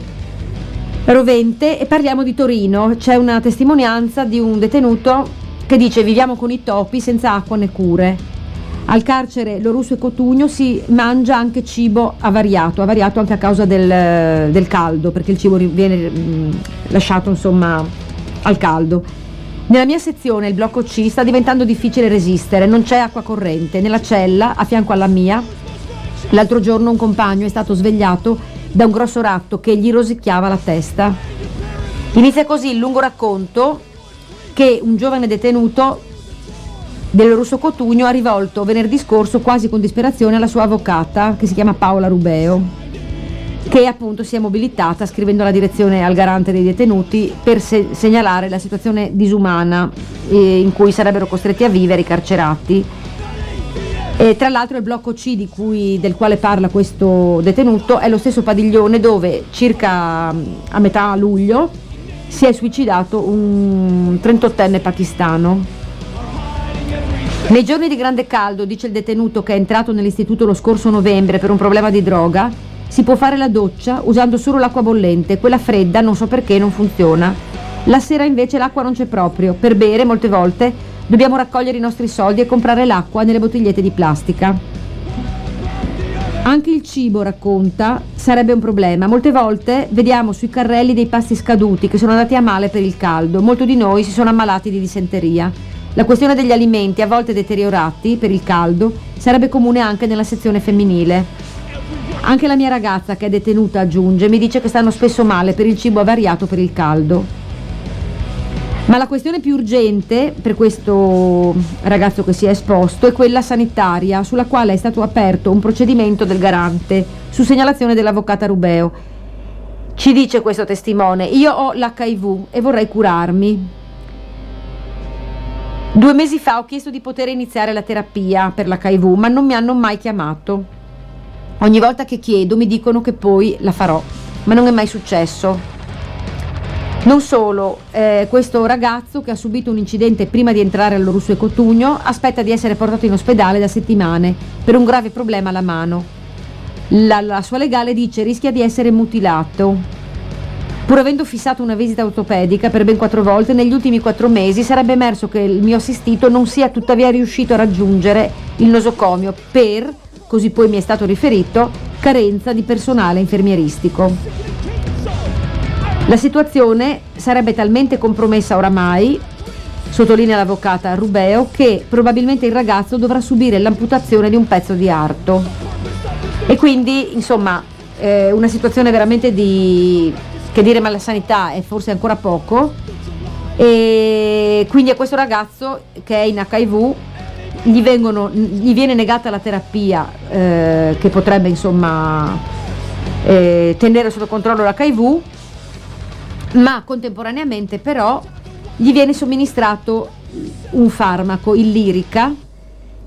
rovente e parliamo di Torino. C'è una testimonianza di un detenuto che dice viviamo con i topi senza acqua né cure. Al carcere Lorusso e Cotugno si mangia anche cibo avariato, avariato anche a causa del, del caldo, perché il cibo viene mm, lasciato insomma al caldo. Nella mia sezione, il blocco C, sta diventando difficile resistere, non c'è acqua corrente. Nella cella, a fianco alla mia, l'altro giorno un compagno è stato svegliato da un grosso ratto che gli rosicchiava la testa. Inizia così il lungo racconto che un giovane detenuto del Russo Cotugno ha rivolto venerdì scorso quasi con disperazione alla sua avvocata che si chiama Paola Rubeo. Che appunto si è mobilitata scrivendo la direzione al garante dei detenuti per se- segnalare la situazione disumana eh, in cui sarebbero costretti a vivere i carcerati. E tra l'altro il blocco C cui- del quale parla questo detenuto è lo stesso padiglione dove circa a metà luglio si è suicidato un 38enne pakistano. Nei giorni di grande caldo, dice il detenuto che è entrato nell'istituto lo scorso novembre per un problema di droga, si può fare la doccia usando solo l'acqua bollente, quella fredda non so perché non funziona. La sera invece l'acqua non c'è proprio, per bere molte volte dobbiamo raccogliere i nostri soldi e comprare l'acqua nelle bottigliette di plastica. Anche il cibo, racconta, sarebbe un problema. Molte volte vediamo sui carrelli dei pasti scaduti che sono andati a male per il caldo. Molti di noi si sono ammalati di dissenteria. La questione degli alimenti, a volte deteriorati per il caldo, sarebbe comune anche nella sezione femminile. Anche la mia ragazza, che è detenuta, aggiunge, mi dice che stanno spesso male per il cibo avariato per il caldo. Ma la questione più urgente per questo ragazzo che si è esposto è quella sanitaria, sulla quale è stato aperto un procedimento del garante su segnalazione dell'avvocata Rubeo. Ci dice questo testimone, io ho l'HIV e vorrei curarmi. Due mesi fa ho chiesto di poter iniziare la terapia per l'HIV, ma non mi hanno mai chiamato. Ogni volta che chiedo mi dicono che poi la farò, ma non è mai successo. Non solo, eh, questo ragazzo che ha subito un incidente prima di entrare all'Orussu e Cotugno aspetta di essere portato in ospedale da settimane per un grave problema alla mano. La, la sua legale dice rischia di essere mutilato. Pur avendo fissato una visita ortopedica per ben quattro volte, negli ultimi quattro mesi sarebbe emerso che il mio assistito non sia tuttavia riuscito a raggiungere il nosocomio per, così poi mi è stato riferito, carenza di personale infermieristico. La situazione sarebbe talmente compromessa oramai, sottolinea l'avvocata Rubeo, che probabilmente il ragazzo dovrà subire l'amputazione di un pezzo di arto. E quindi, insomma, eh, una situazione veramente di, che dire malasanità è forse ancora poco. E quindi a questo ragazzo che è in HIV gli, vengono- gli viene negata la terapia eh, che potrebbe insomma eh, tenere sotto controllo l'HIV ma contemporaneamente però gli viene somministrato un farmaco, il Lirica,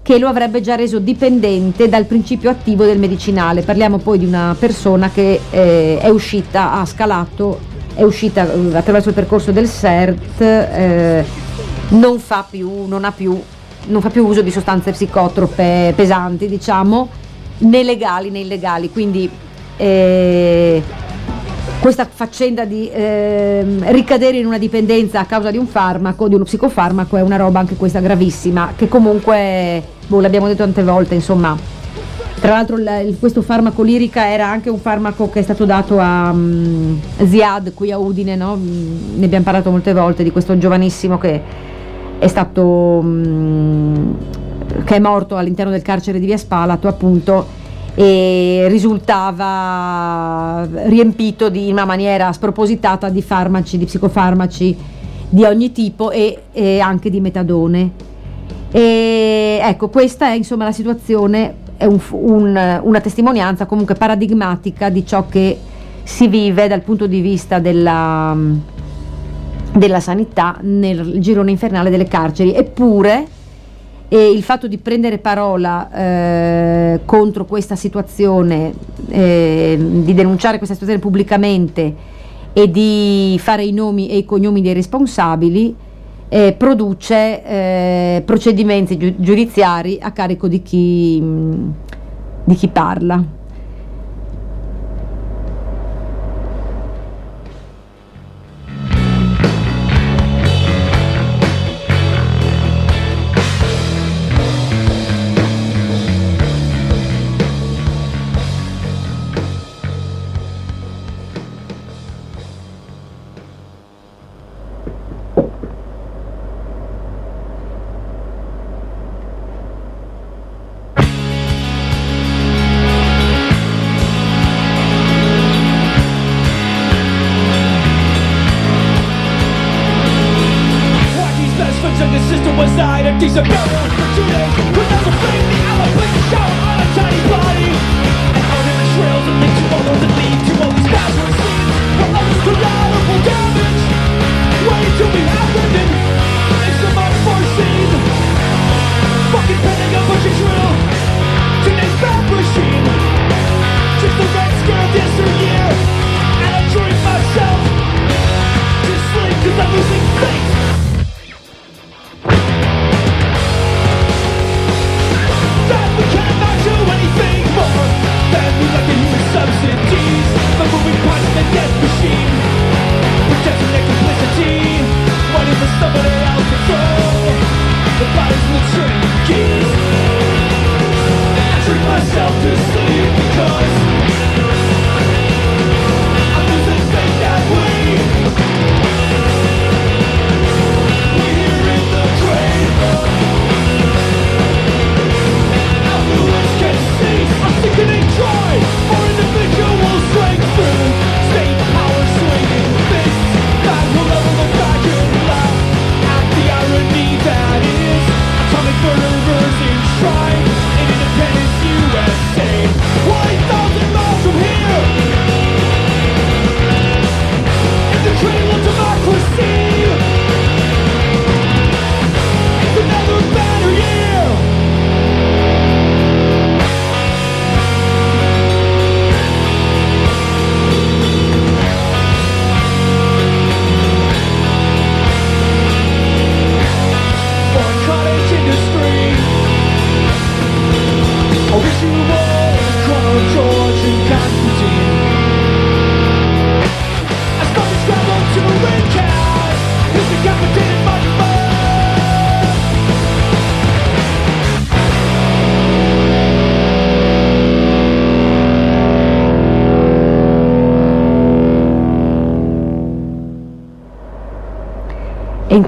che lo avrebbe già reso dipendente dal principio attivo del medicinale. Parliamo poi di una persona che eh, è uscita, ha scalato, è uscita eh, attraverso il percorso del CERT, eh, non più, non ha più, non fa più uso di sostanze psicotrope pesanti, diciamo, né legali né illegali. Quindi eh, questa faccenda di ehm, ricadere in una dipendenza a causa di un farmaco, di uno psicofarmaco, è una roba anche questa gravissima, che comunque, boh, l'abbiamo detto tante volte, insomma, tra l'altro questo farmaco lirica era anche un farmaco che è stato dato a mm, Ziad qui a Udine, no? Mm, ne abbiamo parlato molte volte di questo giovanissimo che è stato mm, che è morto all'interno del carcere di Via Spalato appunto e risultava riempito di, in una maniera spropositata di farmaci, di psicofarmaci di ogni tipo e, e anche di metadone. E ecco, questa è insomma la situazione, è un- un- una testimonianza comunque paradigmatica di ciò che si vive dal punto di vista della, della sanità nel girone infernale delle carceri. Eppure e il fatto di prendere parola eh, contro questa situazione, eh, di denunciare questa situazione pubblicamente e di fare i nomi e i cognomi dei responsabili, eh, produce eh, procedimenti giu- giudiziari a carico di chi, di chi parla.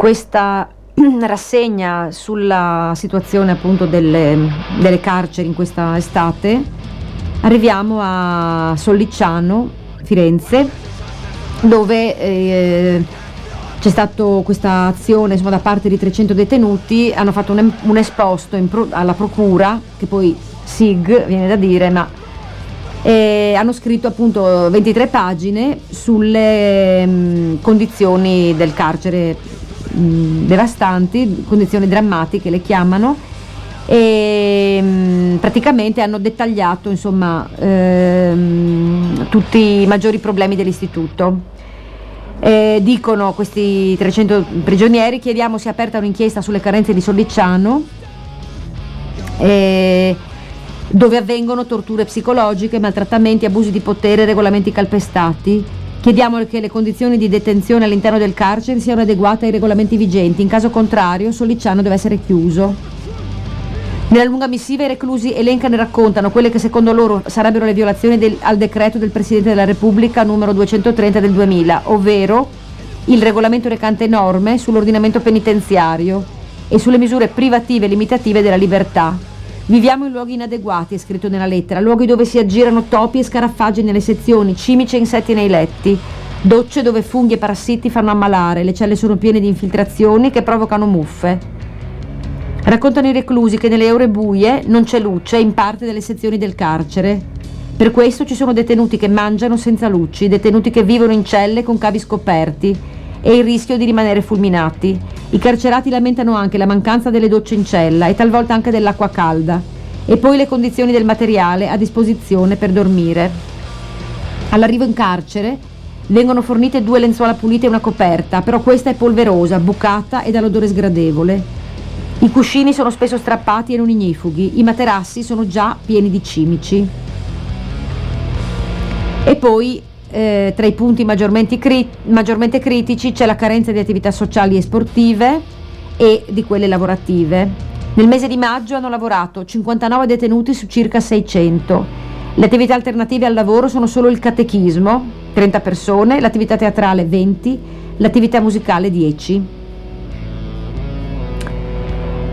Questa [CLEARS THROAT] rassegna sulla situazione appunto delle, delle carceri in questa estate arriviamo a Sollicciano, Firenze, dove eh, c'è stata questa azione insomma, da parte di 300 detenuti, hanno fatto un, un esposto pro- alla procura, che poi SIG viene da dire, ma e hanno scritto appunto 23 pagine sulle mh, condizioni del carcere mh, devastanti, condizioni drammatiche le chiamano e mh, praticamente hanno dettagliato insomma ehm, tutti i maggiori problemi dell'istituto. Eh, dicono questi 300 prigionieri, chiediamo sia aperta un'inchiesta sulle carenze di Sollicciano. eh, dove avvengono torture psicologiche, maltrattamenti, abusi di potere, regolamenti calpestati. Chiediamo che le condizioni di detenzione all'interno del carcere siano adeguate ai regolamenti vigenti, in caso contrario Sollicciano deve essere chiuso. Nella lunga missiva i reclusi elencano e raccontano quelle che secondo loro sarebbero le violazioni del- al decreto del Presidente della Repubblica numero 230 del 2000, ovvero il regolamento recante norme sull'ordinamento penitenziario e sulle misure privative e limitative della libertà. Viviamo in luoghi inadeguati, è scritto nella lettera, luoghi dove si aggirano topi e scarafaggi nelle sezioni, cimici e insetti nei letti, docce dove funghi e parassiti fanno ammalare, le celle sono piene di infiltrazioni che provocano muffe. Raccontano i reclusi che nelle ore buie non c'è luce in parte delle sezioni del carcere. Per questo ci sono detenuti che mangiano senza luci, detenuti che vivono in celle con cavi scoperti e il rischio di rimanere fulminati. I carcerati lamentano anche la mancanza delle docce in cella e talvolta anche dell'acqua calda e poi le condizioni del materiale a disposizione per dormire. All'arrivo in carcere vengono fornite due lenzuola pulite e una coperta, però questa è polverosa, bucata e dall'odore sgradevole. I cuscini sono spesso strappati e non ignifughi, i materassi sono già pieni di cimici. E poi eh, tra i punti maggiormente, cri- maggiormente critici c'è la carenza di attività sociali e sportive e di quelle lavorative. Nel mese di maggio hanno lavorato 59 detenuti su circa 600. Le attività alternative al lavoro sono solo il catechismo, 30 persone, l'attività teatrale 20, l'attività musicale 10.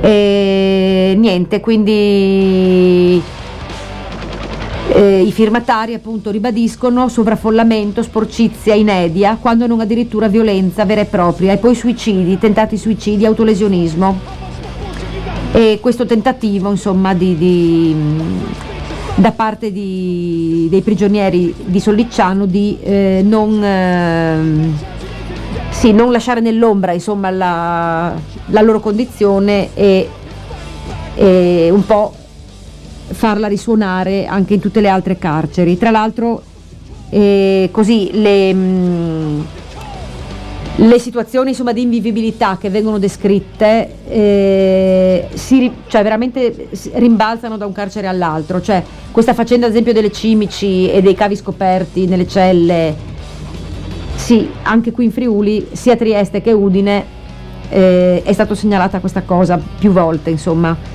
E niente, quindi eh, i firmatari appunto ribadiscono sovraffollamento, sporcizia, inedia, quando non addirittura violenza vera e propria, e poi suicidi, tentati suicidi, autolesionismo. E questo tentativo insomma di, di, da parte di- dei prigionieri di Sollicciano di eh, non ehm, sì, non lasciare nell'ombra insomma, la, la loro condizione e, e un po' farla risuonare anche in tutte le altre carceri. Tra l'altro eh, così le, mh, le situazioni insomma, di invivibilità che vengono descritte eh, si, cioè, veramente si rimbalzano da un carcere all'altro. Cioè, questa faccenda ad esempio delle cimici e dei cavi scoperti nelle celle, sì, anche qui in Friuli, sia Trieste che Udine, eh, è stata segnalata questa cosa più volte, insomma.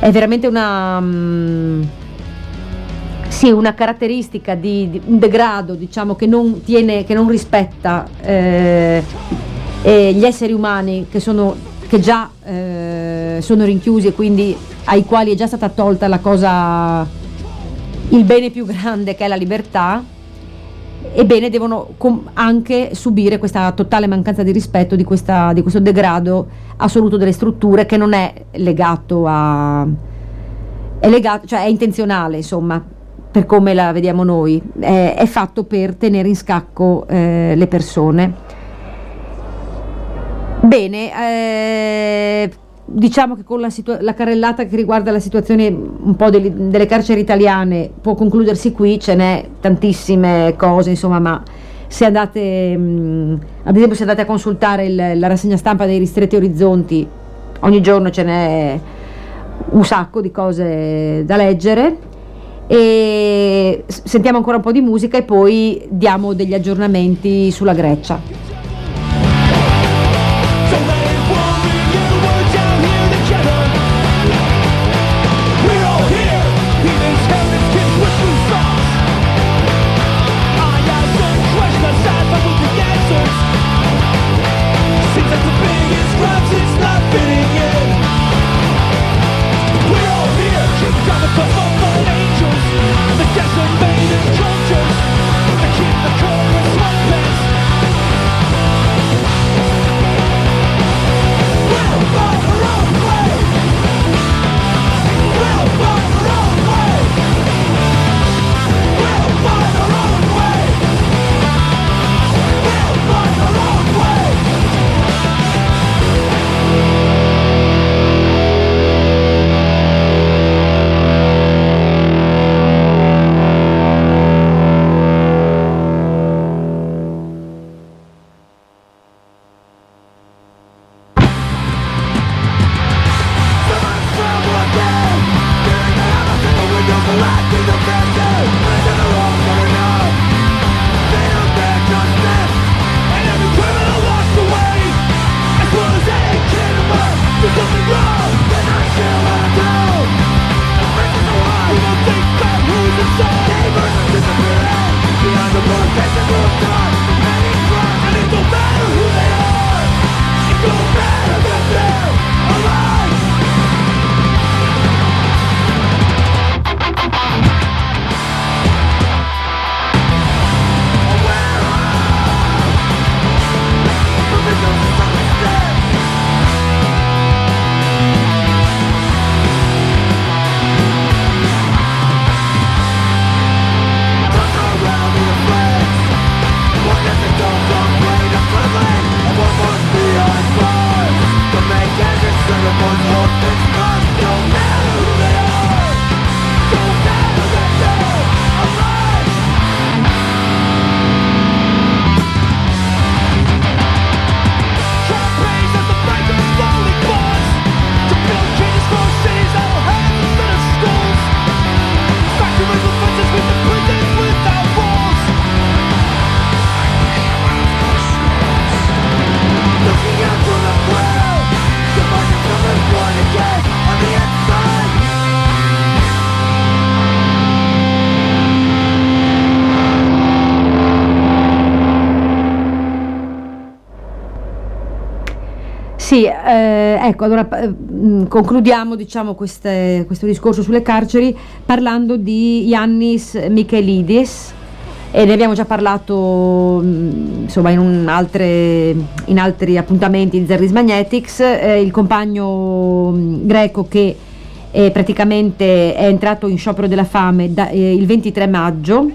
È veramente una... mm, sì, una caratteristica di, di- un degrado, diciamo, che non tiene, che non rispetta eh, eh, gli esseri umani che sono che già eh, sono rinchiusi e quindi ai quali è già stata tolta la cosa, il bene più grande che è la libertà, ebbene devono anche subire questa totale mancanza di rispetto di, questa- di questo degrado assoluto delle strutture che non è legato a... è legato, cioè è intenzionale, insomma, per come la vediamo noi, è, è fatto per tenere in scacco eh, le persone. Bene, eh, diciamo che con la, la carrellata che riguarda la situazione un po' delle, delle carceri italiane può concludersi qui, ce n'è tantissime cose, insomma, ma se andate, mh, ad esempio se andate a consultare il- la rassegna stampa dei ristretti orizzonti, ogni giorno ce n'è un sacco di cose da leggere e sentiamo ancora un po' di musica e poi diamo degli aggiornamenti sulla Grecia. Ecco, allora mh, concludiamo diciamo, queste- questo discorso sulle carceri parlando di Yannis Michelidis e ne abbiamo già parlato mh, insomma, in, un altre- in altri appuntamenti di Zerris Magnetics, eh, il compagno mh, greco che eh, praticamente è entrato in sciopero della fame da- eh, il 23 maggio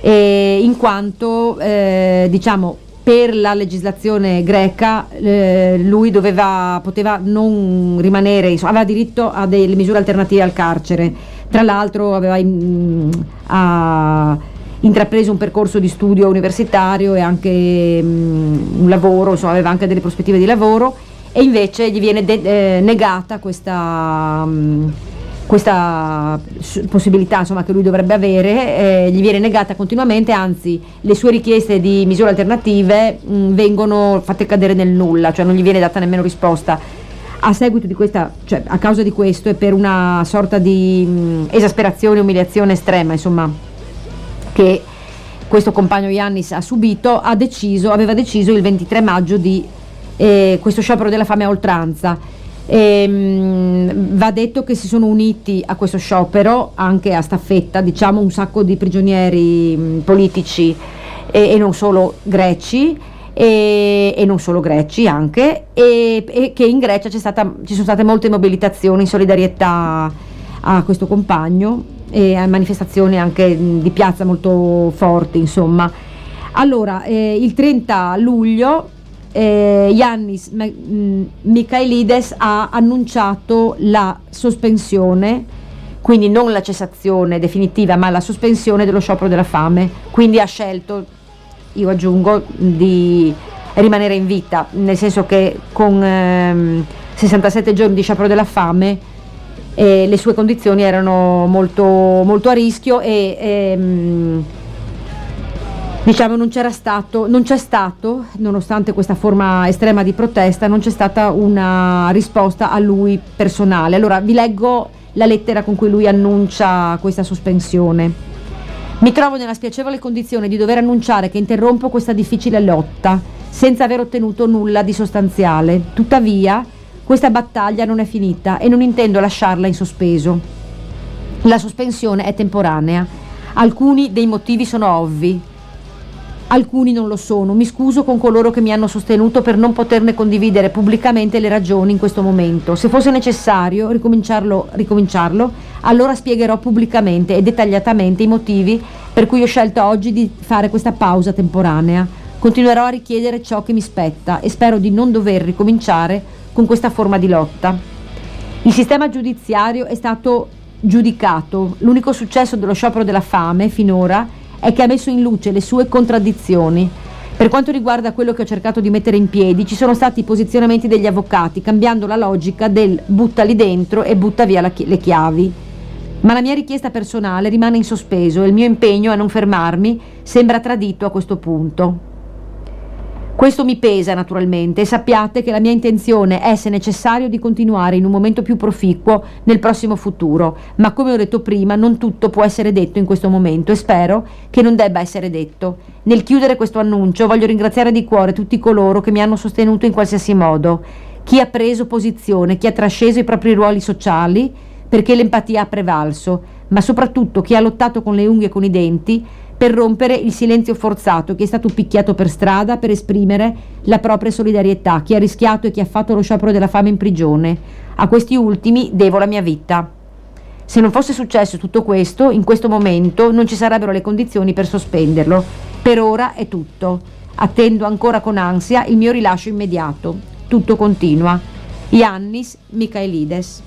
eh, in quanto eh, diciamo per la legislazione greca eh, lui doveva, poteva non rimanere, aveva diritto a delle misure alternative al carcere. Tra l'altro aveva in- ha intrapreso un percorso di studio universitario e anche mm, un lavoro, insomma, aveva anche delle prospettive di lavoro e invece gli viene eh, negata questa, mm, questa possibilità insomma, che lui dovrebbe avere, eh, gli viene negata continuamente, anzi le sue richieste di misure alternative mm, vengono fatte cadere nel nulla, cioè non gli viene data nemmeno risposta. A seguito di questa, cioè a causa di questo e per una sorta di mm, esasperazione, umiliazione estrema, insomma, che questo compagno Yannis ha subito, ha deciso, aveva deciso il 23 maggio di eh, questo sciopero della fame a oltranza. Ehm, va detto che si sono uniti a questo sciopero anche a staffetta, diciamo, un sacco di prigionieri mh, politici e, e non solo greci. E, e non solo greci anche, e, e che in Grecia stata- ci sono state molte mobilitazioni in solidarietà a questo compagno e a manifestazioni anche di piazza molto forti, insomma. Allora, eh, il 30 luglio eh, Yannis mh, Michaelides ha annunciato la sospensione, quindi non la cessazione definitiva, ma la sospensione dello sciopero della fame. Quindi ha scelto, io aggiungo, di rimanere in vita, nel senso che con ehm, 67 giorni di sciopero della fame eh, le sue condizioni erano molto, molto a rischio e ehm, diciamo non c'era stato, non c'è stato, nonostante questa forma estrema di protesta, non c'è stata una risposta a lui personale. Allora vi leggo la lettera con cui lui annuncia questa sospensione. Mi trovo nella spiacevole condizione di dover annunciare che interrompo questa difficile lotta senza aver ottenuto nulla di sostanziale. Tuttavia, questa battaglia non è finita e non intendo lasciarla in sospeso. La sospensione è temporanea. Alcuni dei motivi sono ovvi, alcuni non lo sono. Mi scuso con coloro che mi hanno sostenuto per non poterne condividere pubblicamente le ragioni in questo momento. Se fosse necessario ricominciarlo, ricominciarlo, allora spiegherò pubblicamente e dettagliatamente i motivi per cui ho scelto oggi di fare questa pausa temporanea. Continuerò a richiedere ciò che mi spetta e spero di non dover ricominciare con questa forma di lotta. Il sistema giudiziario è stato giudicato. L'unico successo dello sciopero della fame finora è che ha messo in luce le sue contraddizioni. Per quanto riguarda quello che ho cercato di mettere in piedi, ci sono stati i posizionamenti degli avvocati, cambiando la logica del buttali dentro e butta via chi- le chiavi. Ma la mia richiesta personale rimane in sospeso e il mio impegno a non fermarmi sembra tradito a questo punto. Questo mi pesa naturalmente. E sappiate che la mia intenzione è, se necessario, di continuare in un momento più proficuo nel prossimo futuro, ma come ho detto prima, non tutto può essere detto in questo momento e spero che non debba essere detto. Nel chiudere questo annuncio voglio ringraziare di cuore tutti coloro che mi hanno sostenuto in qualsiasi modo, chi ha preso posizione, chi ha trasceso i propri ruoli sociali perché l'empatia ha prevalso, ma soprattutto chi ha lottato con le unghie e con i denti per rompere il silenzio forzato, chi è stato picchiato per strada per esprimere la propria solidarietà, chi ha rischiato e chi ha fatto lo sciopero della fame in prigione. A questi ultimi devo la mia vita. Se non fosse successo tutto questo, in questo momento non ci sarebbero le condizioni per sospenderlo. Per ora è tutto. Attendo ancora con ansia il mio rilascio immediato. Tutto continua. Yannis Michaelides.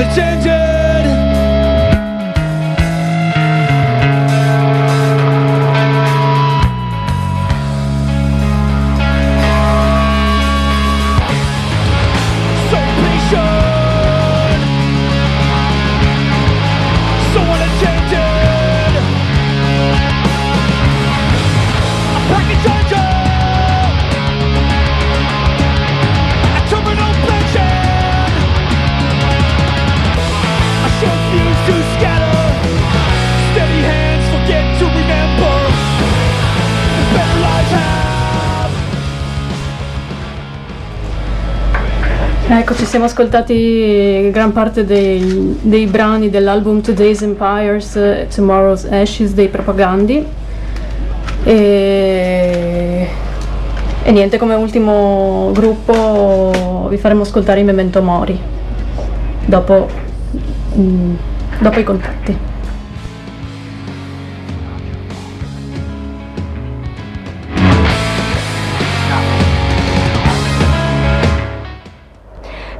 I'm. Ecco, ci siamo ascoltati gran parte dei, dei brani dell'album Today's Empires, Tomorrow's Ashes dei Propagandi. E, e niente, come ultimo gruppo vi faremo ascoltare i Memento Mori dopo, mm, dopo i contatti.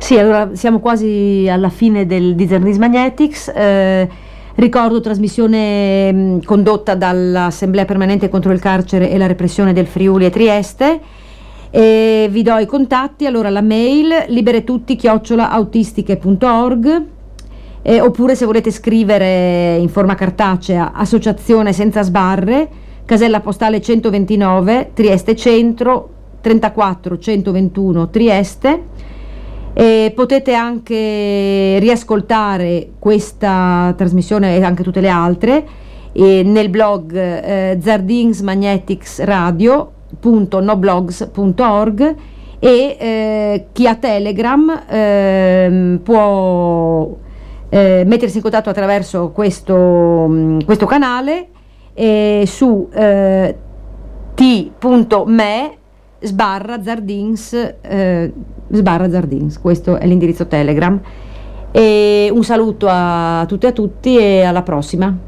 Sì, allora siamo quasi alla fine del di Zernis Magnetics. eh, ricordo trasmissione mh, condotta dall'Assemblea Permanente contro il carcere e la repressione del Friuli e Trieste. E vi do i contatti, allora la mail liberetutti-autistiche.org eh, oppure se volete scrivere in forma cartacea Associazione Senza Sbarre, casella postale 129, Trieste Centro, 34 121 Trieste. E potete anche riascoltare questa trasmissione e anche tutte le altre eh, nel blog eh, zardingsmagneticsradio.noblogs.org e eh, chi ha Telegram ehm, può eh, mettersi in contatto attraverso questo, mh, questo canale su eh, t.me sbarra zardins eh, sbarra zardins questo è l'indirizzo telegram. E un saluto a tutte e a tutti e alla prossima